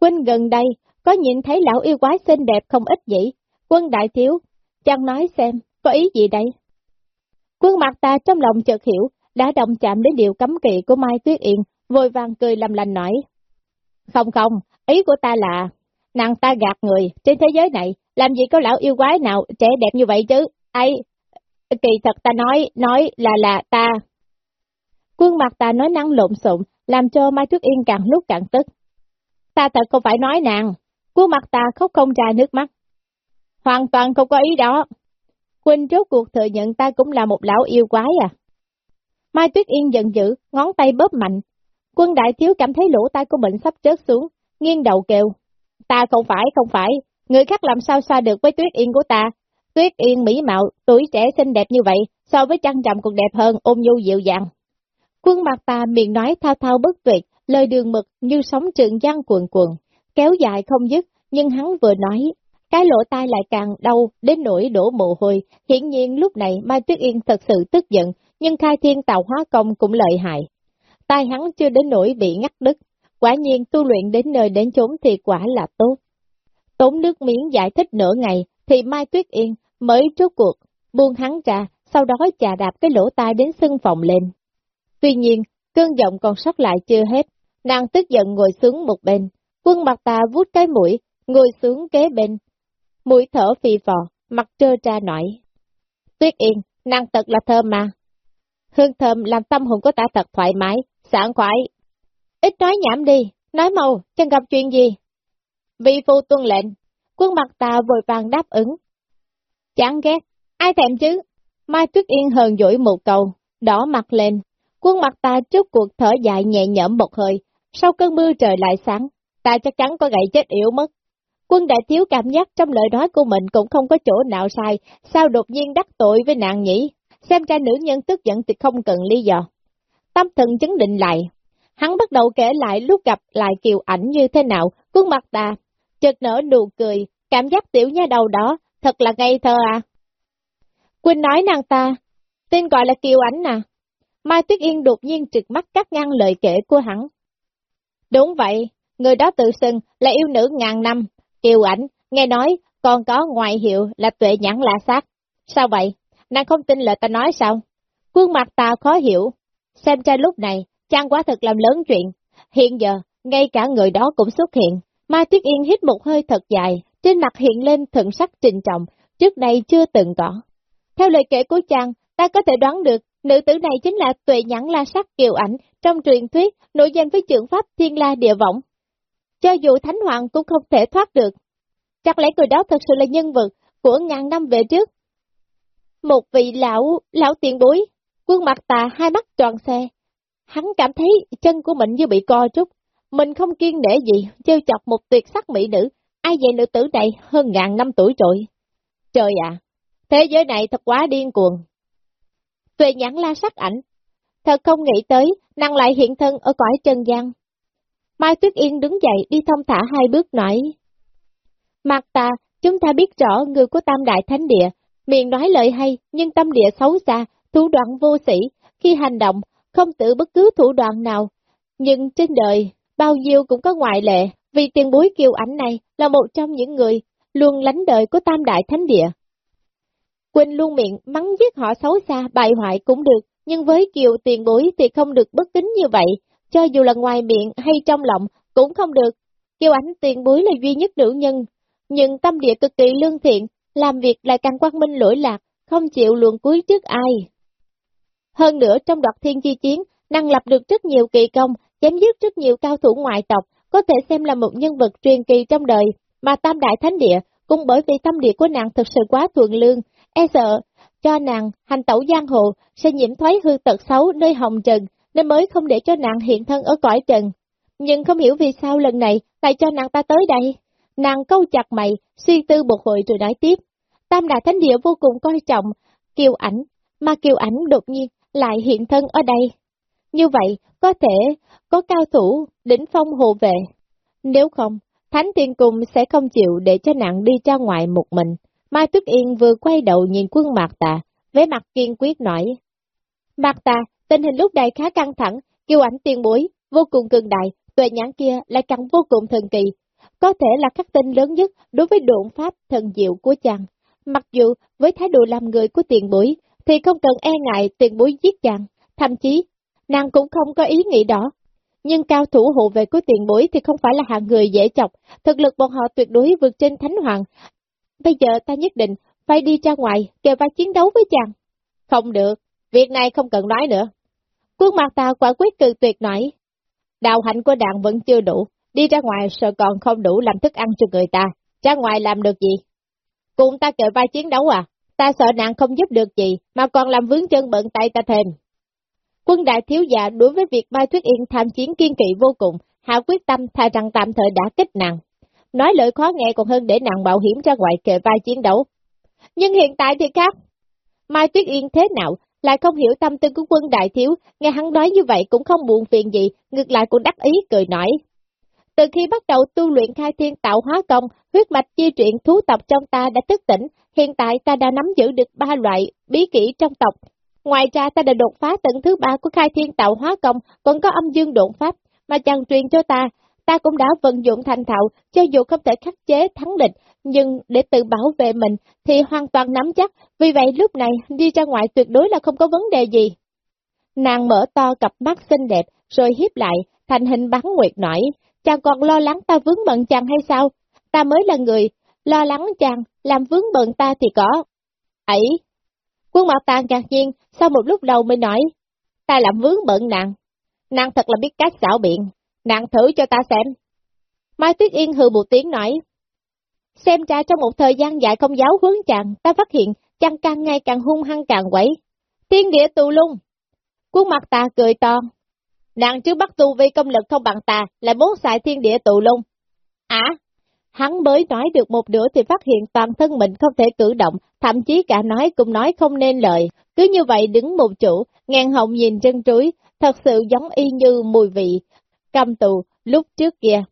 Quân gần đây, có nhìn thấy lão yêu quái xinh đẹp không ít vậy? Quân đại thiếu, chàng nói xem, có ý gì đây? Quân mặt ta trong lòng chợt hiểu, đã động chạm đến điều cấm kỵ của Mai Tuyết Yên, vội vàng cười làm lành nói. Không không, ý của ta là, nàng ta gạt người, trên thế giới này, làm gì có lão yêu quái nào trẻ đẹp như vậy chứ, ai? Kỳ thật ta nói, nói là là ta. Quân mặt ta nói năng lộn xộn, làm cho Mai Tuyết Yên càng lúc càng tức. Ta thật không phải nói nàng, quân mặt ta khóc không ra nước mắt. Hoàn toàn không có ý đó. Quỳnh rốt cuộc thừa nhận ta cũng là một lão yêu quái à. Mai Tuyết Yên giận dữ, ngón tay bóp mạnh. Quân đại thiếu cảm thấy lỗ tai của mình sắp rớt xuống, nghiêng đầu kêu. Ta không phải, không phải, người khác làm sao xa được với Tuyết Yên của ta. Tuyết Yên mỹ mạo, tuổi trẻ xinh đẹp như vậy, so với trăng trầm còn đẹp hơn, ôm nhu dịu dàng. Quân mặt ta miệng nói thao thao bất tuyệt, lời đường mực như sóng trường giang cuồn cuộn, kéo dài không dứt, nhưng hắn vừa nói, cái lỗ tai lại càng đau đến nỗi đổ mồ hôi, hiển nhiên lúc này Mai Tuyết Yên thật sự tức giận, nhưng khai thiên tạo hóa công cũng lợi hại. Tai hắn chưa đến nỗi bị ngắt đứt, quả nhiên tu luyện đến nơi đến chốn thì quả là tốt. Tốn nước miếng giải thích nửa ngày, thì Mai Tuyết Yên mới rốt cuộc, buông hắn ra, sau đó chà đạp cái lỗ tai đến sưng phòng lên. Tuy nhiên, cơn giọng còn sót lại chưa hết, nàng tức giận ngồi xuống một bên, quân mặt ta vút cái mũi, ngồi xuống kế bên, mũi thở phì phò, mặt trơ tra nổi. Tuyết yên, nàng thật là thơm mà. Hương thơm làm tâm hồn của ta thật thoải mái, sảng khoái. Ít nói nhảm đi, nói mau, chẳng gặp chuyện gì. Vị phu tuân lệnh, quân mặt ta vội vàng đáp ứng. Chẳng ghét, ai thèm chứ? Mai Tuyết Yên hờn dỗi một câu, đỏ mặt lên. Quân mặt ta trước cuộc thở dài nhẹ nhõm một hơi, sau cơn mưa trời lại sáng, ta chắc chắn có gậy chết yếu mất. Quân đại thiếu cảm giác trong lời nói của mình cũng không có chỗ nào sai, sao đột nhiên đắc tội với nàng nhỉ? Xem ra nữ nhân tức giận thì không cần lý do. Tâm thần chứng định lại, hắn bắt đầu kể lại lúc gặp lại kiều ảnh như thế nào, khuôn mặt ta, chợt nở nụ cười, cảm giác tiểu nha đầu đó, thật là ngây thơ à. Quỳnh nói nàng ta, tên gọi là kiều ảnh à. Mai Tuyết Yên đột nhiên trực mắt cắt ngang lời kể của hắn. Đúng vậy, người đó tự xưng là yêu nữ ngàn năm, kiều ảnh, nghe nói còn có ngoại hiệu là tuệ nhãn lạ sát. Sao vậy? Nàng không tin lời ta nói sao? Khuôn mặt ta khó hiểu. Xem ra lúc này, chàng quá thật làm lớn chuyện. Hiện giờ, ngay cả người đó cũng xuất hiện. Mai Tuyết Yên hít một hơi thật dài, trên mặt hiện lên thần sắc trình trọng, trước đây chưa từng có. Theo lời kể của chàng, ta có thể đoán được, nữ tử này chính là tuệ nhãn la sắc kiều ảnh, trong truyền thuyết, nổi danh với trưởng pháp thiên la địa võng. Cho dù Thánh Hoàng cũng không thể thoát được. Chắc lẽ người đó thật sự là nhân vật của ngàn năm về trước. Một vị lão, lão tiền bối, quân mặt tà hai mắt tròn xe. Hắn cảm thấy chân của mình như bị co trúc. Mình không kiên để gì, trêu chọc một tuyệt sắc mỹ nữ. Ai vậy nữ tử này hơn ngàn năm tuổi rồi. Trời ạ, thế giới này thật quá điên cuồng. Tuệ nhãn la sắc ảnh. Thật không nghĩ tới, năng lại hiện thân ở cõi trần gian. Mai Tuyết Yên đứng dậy đi thông thả hai bước nói. Mặt ta, chúng ta biết rõ người của Tam Đại Thánh Địa, miệng nói lời hay, nhưng tâm địa xấu xa, thủ đoạn vô sĩ, khi hành động, không tự bất cứ thủ đoạn nào. Nhưng trên đời, bao nhiêu cũng có ngoại lệ, vì tiền bối kiều ảnh này là một trong những người luôn lánh đời của Tam Đại Thánh Địa. Quỳnh luôn miệng mắng giết họ xấu xa, bài hoại cũng được, nhưng với kiều tiền bối thì không được bất kính như vậy, cho dù là ngoài miệng hay trong lòng cũng không được. Kiều ảnh tiền bối là duy nhất nữ nhân, nhưng tâm địa cực kỳ lương thiện, làm việc lại càng quang minh lỗi lạc, không chịu luồn cuối trước ai. Hơn nữa trong đoạt thiên chi chiến, năng lập được rất nhiều kỳ công, chém giết rất nhiều cao thủ ngoại tộc, có thể xem là một nhân vật truyền kỳ trong đời, mà tam đại thánh địa, cũng bởi vì tâm địa của nàng thực sự quá thuận lương, e sợ cho nàng hành tẩu giang hồ sẽ nhiễm thoái hư tật xấu nơi hồng trần, nên mới không để cho nàng hiện thân ở cõi trần. Nhưng không hiểu vì sao lần này lại cho nàng ta tới đây. Nàng câu chặt mày, suy tư một hồi rồi nói tiếp. Tam Đại Thánh Địa vô cùng coi trọng kiều ảnh, mà kiều ảnh đột nhiên lại hiện thân ở đây. Như vậy, có thể có cao thủ đỉnh phong hộ vệ. Nếu không, Thánh Tiên Cung sẽ không chịu để cho nàng đi ra ngoài một mình. Mai Tuyết Yên vừa quay đầu nhìn quân Mạc Tà, với mặt kiên quyết nói. Mạc Tà, tình hình lúc này khá căng thẳng, kiều ảnh tiên bối, vô cùng cường đại, tuệ nhãn kia lại càng vô cùng thần kỳ, có thể là khắc tinh lớn nhất đối với độn pháp thần diệu của chàng. Mặc dù với thái độ làm người của tiền bối, thì không cần e ngại tiền bối giết chàng, thậm chí, nàng cũng không có ý nghĩ đó. Nhưng cao thủ hộ vệ của tiền bối thì không phải là hạng người dễ chọc, thực lực bọn họ tuyệt đối vượt trên thánh hoàng. Bây giờ ta nhất định phải đi ra ngoài, kề vai chiến đấu với chàng. Không được, việc này không cần nói nữa. Quân mặt ta quả quyết cự tuyệt nói, đạo hạnh của đàn vẫn chưa đủ, đi ra ngoài sợ còn không đủ làm thức ăn cho người ta, ra ngoài làm được gì? Cùng ta kề vai chiến đấu à? Ta sợ nạn không giúp được gì, mà còn làm vướng chân bận tay ta thêm. Quân đại thiếu gia đối với việc Mai Thuyết Yên tham chiến kiên kỵ vô cùng, hạ quyết tâm thà rằng tạm thời đã kích nàng. Nói lời khó nghe còn hơn để nàng bảo hiểm ra ngoài kề vai chiến đấu. Nhưng hiện tại thì khác. Mai Tuyết Yên thế nào, lại không hiểu tâm tư của quân đại thiếu, nghe hắn nói như vậy cũng không buồn phiền gì, ngược lại cũng đắc ý cười nói. Từ khi bắt đầu tu luyện khai thiên tạo hóa công, huyết mạch chi truyện thú tộc trong ta đã thức tỉnh, hiện tại ta đã nắm giữ được ba loại bí kỹ trong tộc. Ngoài ra ta đã đột phá tận thứ ba của khai thiên tạo hóa công, còn có âm dương độn pháp, mà chàng truyền cho ta, ta cũng đã vận dụng thành thạo, cho dù không thể khắc chế thắng địch, nhưng để tự bảo vệ mình thì hoàn toàn nắm chắc, vì vậy lúc này đi ra ngoài tuyệt đối là không có vấn đề gì. Nàng mở to cặp mắt xinh đẹp, rồi hiếp lại, thành hình bắn nguyệt nổi, chàng còn lo lắng ta vướng bận chàng hay sao? Ta mới là người, lo lắng chàng, làm vướng bận ta thì có. Ấy! Quân mặt tàng ngạc nhiên, sau một lúc đầu mới nói, ta làm vướng bận nàng. Nàng thật là biết cách xảo biện, nàng thử cho ta xem. Mai Tuyết Yên hừ một tiếng nói, xem ra trong một thời gian dài không giáo huấn chàng, ta phát hiện chàng càng ngày càng hung hăng càng quẩy. Thiên địa tù lung! Quân mặt ta cười to, Nàng trước bắt tu vi công lực không bằng ta, lại muốn xài thiên địa tù lung. À, hắn mới nói được một nửa thì phát hiện toàn thân mình không thể cử động, thậm chí cả nói cũng nói không nên lời. Cứ như vậy đứng một chỗ, ngang hồng nhìn chân trúi, thật sự giống y như mùi vị, cầm tù, lúc trước kia.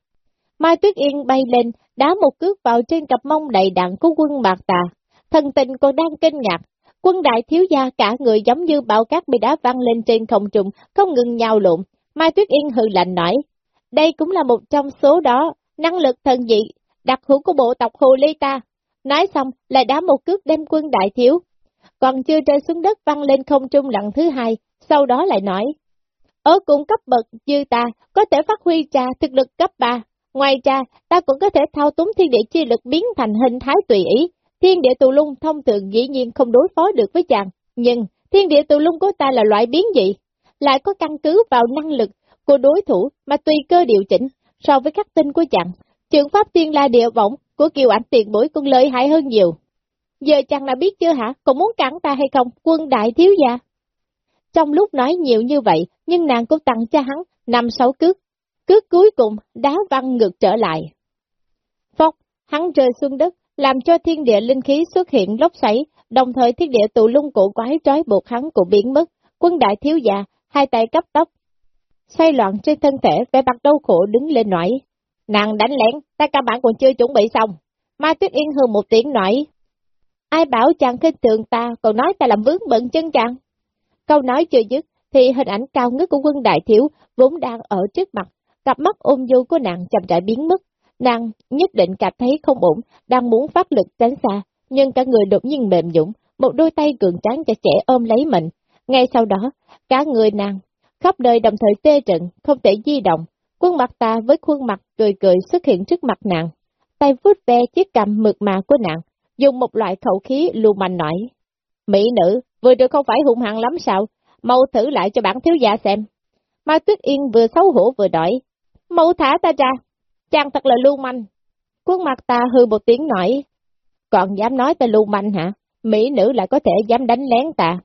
Mai Tuyết Yên bay lên, đá một cước vào trên cặp mông đầy đặn của quân Mạc Tà. Thần tình còn đang kinh ngạc, quân đại thiếu gia cả người giống như bão cát bị đá văng lên trên không trung, không ngừng nhào lộn. Mai Tuyết Yên hừ lạnh nói, đây cũng là một trong số đó, năng lực thần dị, đặc hữu của bộ tộc Hồ Ly ta. Nói xong, lại đá một cước đem quân đại thiếu. Còn chưa rơi xuống đất văng lên không trung lần thứ hai, sau đó lại nói, ở cùng cấp bậc như ta, có thể phát huy ra thực lực cấp 3. Ngoài ra, ta cũng có thể thao túng thiên địa chi lực biến thành hình thái tùy ý. Thiên địa tù lung thông thường dĩ nhiên không đối phó được với chàng. Nhưng, thiên địa tù lung của ta là loại biến dị, lại có căn cứ vào năng lực của đối thủ mà tùy cơ điều chỉnh so với các tinh của chàng. Trường pháp tiên la địa võng của kiều ảnh tiền bối cũng lợi hại hơn nhiều. Giờ chàng đã biết chưa hả, còn muốn cản ta hay không, quân đại thiếu gia? Trong lúc nói nhiều như vậy, nhưng nàng cũng tặng cho hắn năm sáu cước. Cước cuối cùng đá văng ngược trở lại. Phốc, hắn rơi xuống đất, làm cho thiên địa linh khí xuất hiện lốc xoáy, đồng thời thiên địa tụ lung cổ quái trói buộc hắn cũng biến mất. Quân đại thiếu già, hai tay cấp tóc, xoay loạn trên thân thể, vẻ mặt đau khổ đứng lên nói. Nàng đánh lén, ta căn bản còn chưa chuẩn bị xong. Mai Tuyết Yên hơn một tiếng nói. Ai bảo chàng khinh thường ta, còn nói ta làm vướng bận chân chàng. Câu nói chưa dứt, thì hình ảnh cao ngất của quân đại thiếu vốn đang ở trước mặt, cặp mắt ôm du của nàng chậm rãi biến mất. Nàng nhất định cảm thấy không ổn, đang muốn phát lực tránh xa, nhưng cả người đột nhiên mềm dũng, một đôi tay cường tráng cho trẻ ôm lấy mình. Ngay sau đó, cả người nàng, khắp đời đồng thời tê trận, không thể di động. Quân mặt ta với khuôn mặt cười cười xuất hiện trước mặt nàng, tay vuốt ve chiếc cằm mượt mà của nàng, dùng một loại khẩu khí lưu manh nói. Mỹ nữ, vừa được không phải hung hăng lắm sao, mau thử lại cho bản thiếu gia xem. Mai Tuyết Yên vừa xấu hổ vừa đòi, mau thả ta ra, chàng thật là lưu manh. Quân mặt ta hư một tiếng nói, còn dám nói ta lưu manh hả? Mỹ nữ lại có thể dám đánh lén ta.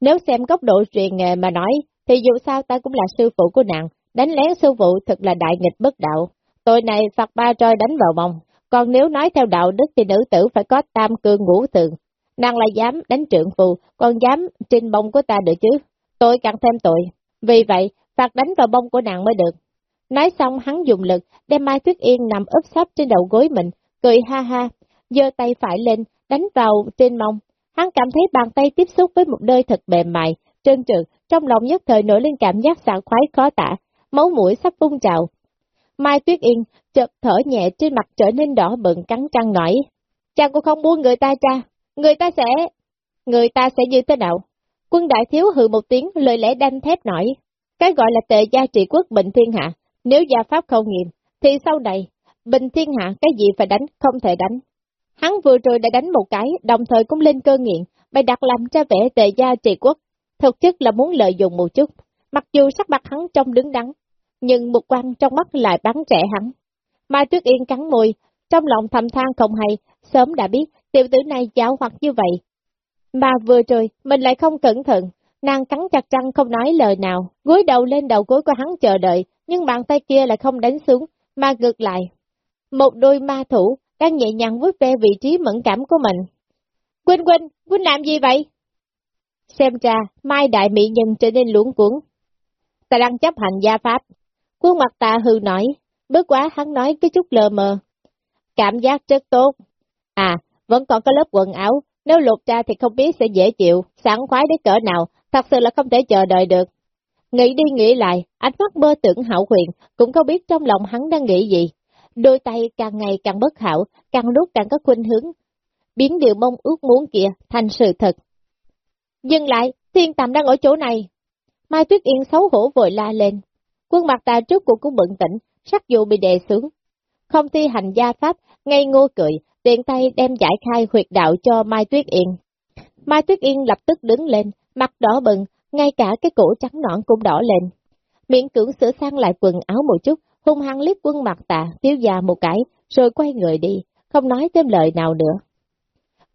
Nếu xem góc độ truyền nghề mà nói, thì dù sao ta cũng là sư phụ của nàng, đánh lén sư phụ thật là đại nghịch bất đạo. Tội này phạt ba roi đánh vào mông, còn nếu nói theo đạo đức thì nữ tử phải có tam cương ngũ tường, Nàng lại dám đánh trượng phù, còn dám trên bông của ta được chứ. Tôi càng thêm tội. Vì vậy, phạt đánh vào bông của nàng mới được. Nói xong hắn dùng lực, đem Mai Tuyết Yên nằm ướp sắp trên đầu gối mình, cười ha ha, giơ tay phải lên, đánh vào trên mông. Hắn cảm thấy bàn tay tiếp xúc với một nơi thật mềm mại, trơn trượt, trong lòng nhất thời nổi lên cảm giác sảng khoái khó tả, máu mũi sắp phun trào. Mai Tuyết Yên chợt thở nhẹ trên mặt trở nên đỏ bừng cắn răng nói, chàng cũng không buông người ta cha. Người ta sẽ... Người ta sẽ như thế nào? Quân đại thiếu hừ một tiếng, lời lẽ đanh thép nổi. Cái gọi là tệ gia trị quốc bình thiên hạ, nếu gia pháp không nghiêm, thì sau này, bình thiên hạ cái gì phải đánh, không thể đánh. Hắn vừa rồi đã đánh một cái, đồng thời cũng lên cơ nghiện, bày đặt làm cho vẻ tệ gia trị quốc. Thực chất là muốn lợi dụng một chút, mặc dù sắc mặt hắn trông đứng đắn, nhưng một quan trong mắt lại bắn trẻ hắn. Mai Tuyết Yên cắn môi, trong lòng thầm than không hay, sớm đã biết tiểu tử này giáo hoặc như vậy. Mà vừa rồi, mình lại không cẩn thận, nàng cắn chặt răng không nói lời nào, gối đầu lên đầu gối của hắn chờ đợi, nhưng bàn tay kia lại không đánh xuống, mà ngược lại. Một đôi ma thủ đang nhẹ nhàng vuốt ve vị trí mẫn cảm của mình. Quynh Quynh, Quynh làm gì vậy? Xem ra, mai đại mỹ nhân trở nên luống cuốn. Ta đang chấp hành gia pháp. Khuôn mặt ta hư nổi, bước quá hắn nói cái chút lờ mờ. Cảm giác rất tốt. À, vẫn còn có lớp quần áo, nếu lột ra thì không biết sẽ dễ chịu, sẵn khoái đến cỡ nào, thật sự là không thể chờ đợi được. Nghĩ đi nghĩ lại, ánh mắt mơ tưởng hảo huyền, cũng không biết trong lòng hắn đang nghĩ gì. Đôi tay càng ngày càng bất hảo, càng lúc càng có khuynh hướng, biến điều mong ước muốn kia thành sự thật. Dừng lại, thiên tầm đang ở chỗ này. Mai Tuyết Yên xấu hổ vội la lên. Quân mặt ta trước cuộc cũng bận tỉnh, sắc dù bị đè xuống. Không thi hành gia pháp, ngay ngô cười, tiện tay đem giải khai huyệt đạo cho Mai Tuyết Yên. Mai Tuyết Yên lập tức đứng lên, mặt đỏ bừng, ngay cả cái cổ trắng nõn cũng đỏ lên. Miễn cưỡng sửa sang lại quần áo một chút, hung hăng liếc quân mặt Tà, tiêu già một cái, rồi quay người đi, không nói thêm lời nào nữa.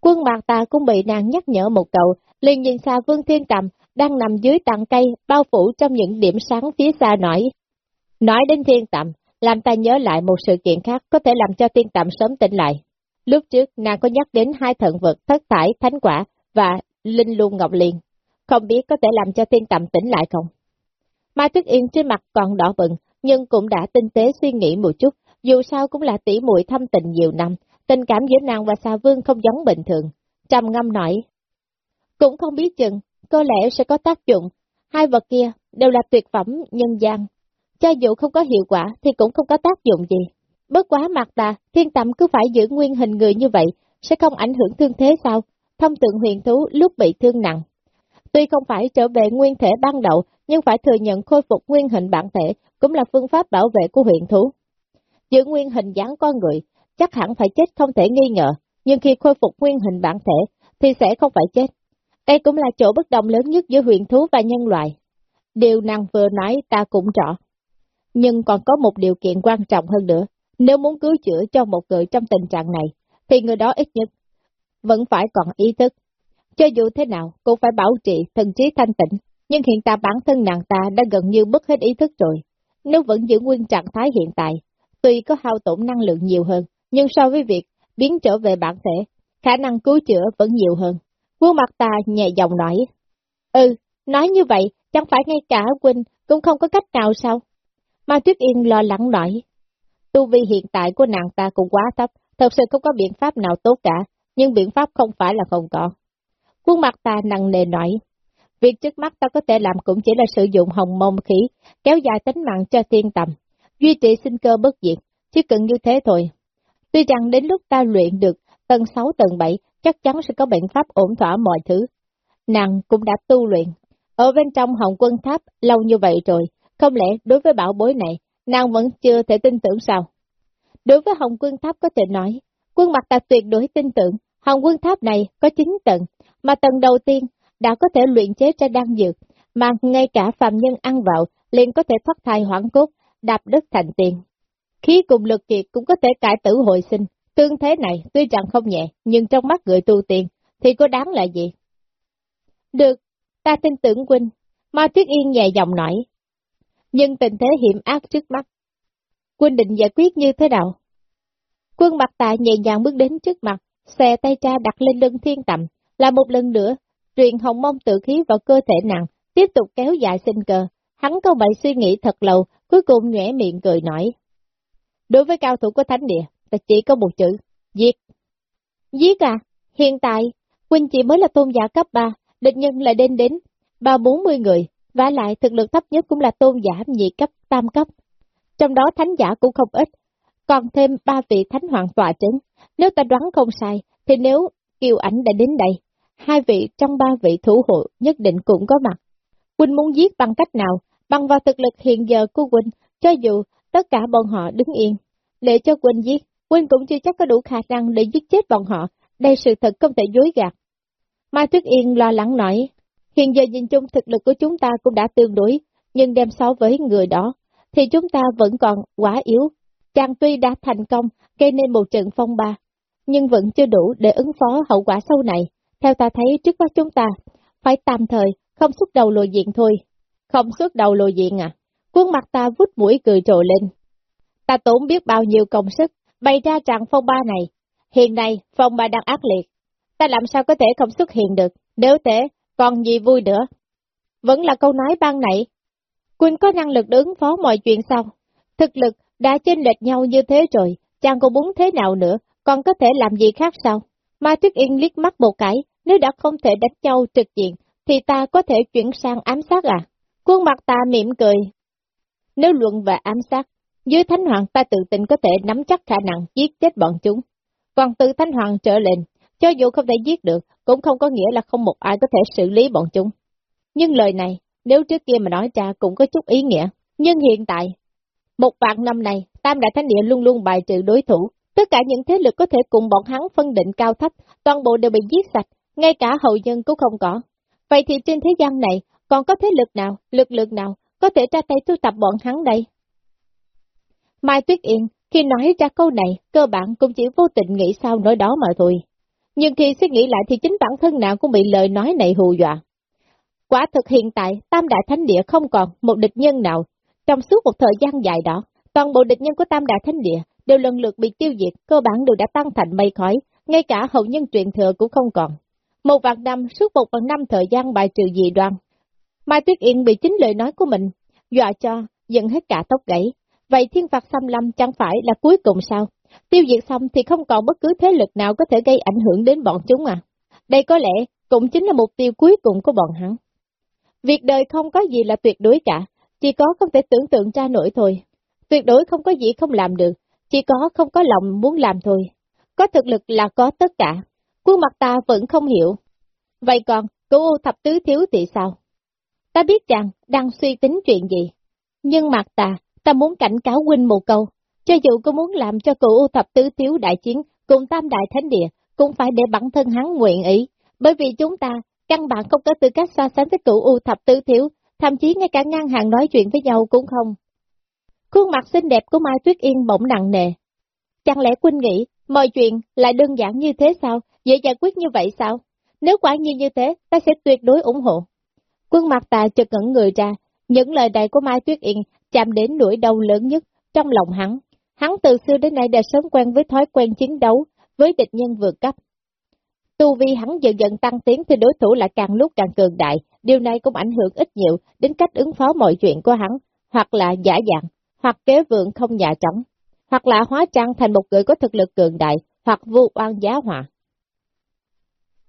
Quân mặt tà cũng bị nàng nhắc nhở một cậu, liền nhìn xa Vương Thiên Cầm, đang nằm dưới tàn cây, bao phủ trong những điểm sáng phía xa nổi. Nói đến Thiên Tầm, làm ta nhớ lại một sự kiện khác có thể làm cho Thiên Tầm sớm tỉnh lại. Lúc trước, nàng có nhắc đến hai thần vật thất thải, thánh quả và linh luôn ngọc liền. Không biết có thể làm cho tiên Tầm tỉnh lại không? Mai Tuyết Yên trên mặt còn đỏ bừng, nhưng cũng đã tinh tế suy nghĩ một chút, dù sao cũng là tỷ muội thâm tình nhiều năm, tình cảm giữa nàng và sa vương không giống bình thường. Trầm ngâm nói, cũng không biết chừng, có lẽ sẽ có tác dụng, hai vật kia đều là tuyệt phẩm nhân gian. Cho dù không có hiệu quả thì cũng không có tác dụng gì. Bất quá mặt ta, thiên tầm cứ phải giữ nguyên hình người như vậy, sẽ không ảnh hưởng thương thế sao? Thông tượng huyền thú lúc bị thương nặng. Tuy không phải trở về nguyên thể ban đầu, nhưng phải thừa nhận khôi phục nguyên hình bản thể cũng là phương pháp bảo vệ của huyền thú. Giữ nguyên hình dáng con người, chắc hẳn phải chết không thể nghi ngờ, nhưng khi khôi phục nguyên hình bản thể thì sẽ không phải chết. Đây cũng là chỗ bất đồng lớn nhất giữa huyền thú và nhân loại. Điều nàng vừa nói ta cũng rõ. Nhưng còn có một điều kiện quan trọng hơn nữa. Nếu muốn cứu chữa cho một người trong tình trạng này, thì người đó ít nhất vẫn phải còn ý thức. Cho dù thế nào, cũng phải bảo trì thần trí thanh tịnh, nhưng hiện tại bản thân nàng ta đã gần như mất hết ý thức rồi. Nếu vẫn giữ nguyên trạng thái hiện tại, tuy có hao tổn năng lượng nhiều hơn, nhưng so với việc biến trở về bản thể, khả năng cứu chữa vẫn nhiều hơn. Quân mặt ta nhẹ giọng nói, Ừ, nói như vậy, chẳng phải ngay cả Huynh cũng không có cách nào sao? Mai Tuyết Yên lo lắng nói, tu vi hiện tại của nàng ta cũng quá thấp, thật sự không có biện pháp nào tốt cả, nhưng biện pháp không phải là không có. Quân mặt ta nặng nề nói, việc trước mắt ta có thể làm cũng chỉ là sử dụng hồng mông khí, kéo dài tính mạng cho thiên tầm, duy trì sinh cơ bất diệt, chỉ cần như thế thôi. Tuy rằng đến lúc ta luyện được tầng 6 tầng 7, chắc chắn sẽ có biện pháp ổn thỏa mọi thứ. Nàng cũng đã tu luyện, ở bên trong hồng quân tháp lâu như vậy rồi, không lẽ đối với bảo bối này, nàng vẫn chưa thể tin tưởng sao? Đối với hồng quân tháp có thể nói, quân mặt ta tuyệt đối tin tưởng, hồng quân tháp này có 9 tầng, mà tầng đầu tiên đã có thể luyện chế ra đan dược, mà ngay cả phàm nhân ăn vào liền có thể thoát thai hoảng cốt, đạp đất thành tiền. Khí cùng lực kiệt cũng có thể cải tử hồi sinh, tương thế này tuy rằng không nhẹ, nhưng trong mắt người tu tiền thì có đáng là gì? Được, ta tin tưởng huynh, Ma Tuyết Yên nhẹ giọng nói. Nhưng tình thế hiểm ác trước mắt. quân định giải quyết như thế nào? Quân mặt tạ nhẹ nhàng bước đến trước mặt, xòe tay cha đặt lên lưng thiên tầm, là một lần nữa, truyền hồng mông tự khí vào cơ thể nặng, tiếp tục kéo dài sinh cơ. Hắn câu bậy suy nghĩ thật lâu, cuối cùng nhẽ miệng cười nói. Đối với cao thủ của thánh địa, ta chỉ có một chữ, giết. Giết à? Hiện tại, Quỳnh chỉ mới là tôn giả cấp 3, địch nhân lại đến đến ba bốn mươi người, và lại thực lực thấp nhất cũng là tôn giả nhị cấp, tam cấp. Trong đó thánh giả cũng không ít, còn thêm ba vị thánh hoàng tọa trấn. Nếu ta đoán không sai, thì nếu kiều ảnh đã đến đây, hai vị trong ba vị thủ hộ nhất định cũng có mặt. quỳnh muốn giết bằng cách nào? Bằng vào thực lực hiện giờ của quỳnh cho dù tất cả bọn họ đứng yên. Để cho quỳnh giết, quỳnh cũng chưa chắc có đủ khả năng để giết chết bọn họ, đây sự thật không thể dối gạt. Mai Tuyết Yên lo lắng nói, hiện giờ nhìn chung thực lực của chúng ta cũng đã tương đối, nhưng đem so với người đó, thì chúng ta vẫn còn quá yếu. Chàng tuy đã thành công, gây nên một trận phong ba, nhưng vẫn chưa đủ để ứng phó hậu quả sau này. Theo ta thấy trước mắt chúng ta, phải tạm thời, không xuất đầu lùi diện thôi. Không xuất đầu lùi diện à? Quân mặt ta vút mũi cười trồ lên. Ta tốn biết bao nhiêu công sức, bày ra trận phong ba này. Hiện nay, phong ba đang ác liệt. Ta làm sao có thể không xuất hiện được, nếu thế, còn gì vui nữa. Vẫn là câu nói ban nãy. Quỳnh có năng lực ứng phó mọi chuyện sao? Thực lực đã chênh lệch nhau như thế rồi, chàng còn muốn thế nào nữa, còn có thể làm gì khác sao? Mai Tuyết Yên liếc mắt một cái, nếu đã không thể đánh nhau trực diện, thì ta có thể chuyển sang ám sát à? Quân mặt ta mỉm cười. Nếu luận về ám sát, dưới Thánh Hoàng ta tự tin có thể nắm chắc khả năng giết chết bọn chúng. Còn từ Thánh Hoàng trở lên, cho dù không thể giết được, cũng không có nghĩa là không một ai có thể xử lý bọn chúng. Nhưng lời này, nếu trước kia mà nói ra cũng có chút ý nghĩa. Nhưng hiện tại, một vạn năm này, Tam Đại Thánh Địa luôn luôn bài trừ đối thủ. Tất cả những thế lực có thể cùng bọn hắn phân định cao thấp, toàn bộ đều bị giết sạch, ngay cả hậu nhân cũng không có. Vậy thì trên thế gian này, còn có thế lực nào, lực lượng nào, có thể ra tay thu tập bọn hắn đây? Mai Tuyết Yên, khi nói ra câu này, cơ bản cũng chỉ vô tình nghĩ sao nói đó mà thôi. Nhưng khi suy nghĩ lại thì chính bản thân nào cũng bị lời nói này hù dọa. Quả thực hiện tại, Tam Đại Thánh Địa không còn một địch nhân nào. Trong suốt một thời gian dài đó, toàn bộ địch nhân của Tam Đại Thánh Địa đều lần lượt bị tiêu diệt, cơ bản đều đã tan thành mây khói, ngay cả hậu nhân truyền thừa cũng không còn. Một vạn năm, suốt một vạn năm thời gian bài trừ dị đoan. Mai Tuyết Yên bị chính lời nói của mình, dọa cho, giận hết cả tóc gãy. Vậy thiên phạt xâm lâm chẳng phải là cuối cùng sao? Tiêu diệt xong thì không còn bất cứ thế lực nào có thể gây ảnh hưởng đến bọn chúng à. Đây có lẽ cũng chính là mục tiêu cuối cùng của bọn hắn. Việc đời không có gì là tuyệt đối cả, chỉ có không thể tưởng tượng ra nổi thôi. Tuyệt đối không có gì không làm được, chỉ có không có lòng muốn làm thôi. Có thực lực là có tất cả. khuôn mặt ta vẫn không hiểu. Vậy còn, cửu thập tứ thiếu thì sao? Ta biết rằng đang suy tính chuyện gì. Nhưng mặt ta, ta muốn cảnh cáo huynh một câu. Cho dù có muốn làm cho cửu thập tứ thiếu đại chiến cùng tam đại thánh địa, cũng phải để bản thân hắn nguyện ý. Bởi vì chúng ta, căn bản không có tư cách so sánh với cửu u thập tứ thiếu, thậm chí ngay cả ngang hàng nói chuyện với nhau cũng không. Khuôn mặt xinh đẹp của Mai Tuyết Yên bỗng nặng nề. Chẳng lẽ Quynh nghĩ, mọi chuyện lại đơn giản như thế sao, dễ giải quyết như vậy sao? Nếu quả nhiên như thế, ta sẽ tuyệt đối ủng hộ. Quân mặt ta chợt ngẩn người ra, những lời đầy của Mai Tuyết Yên chạm đến nỗi đau lớn nhất trong lòng hắn. Hắn từ xưa đến nay đã sớm quen với thói quen chiến đấu với địch nhân vượt cấp. Tu vi hắn dần dần tăng tiến thì đối thủ lại càng lúc càng cường đại, điều này cũng ảnh hưởng ít nhiều đến cách ứng phó mọi chuyện của hắn, hoặc là giả dạng, hoặc kế vượng không nhà trống, hoặc là hóa trang thành một người có thực lực cường đại, hoặc vô oan giá họa.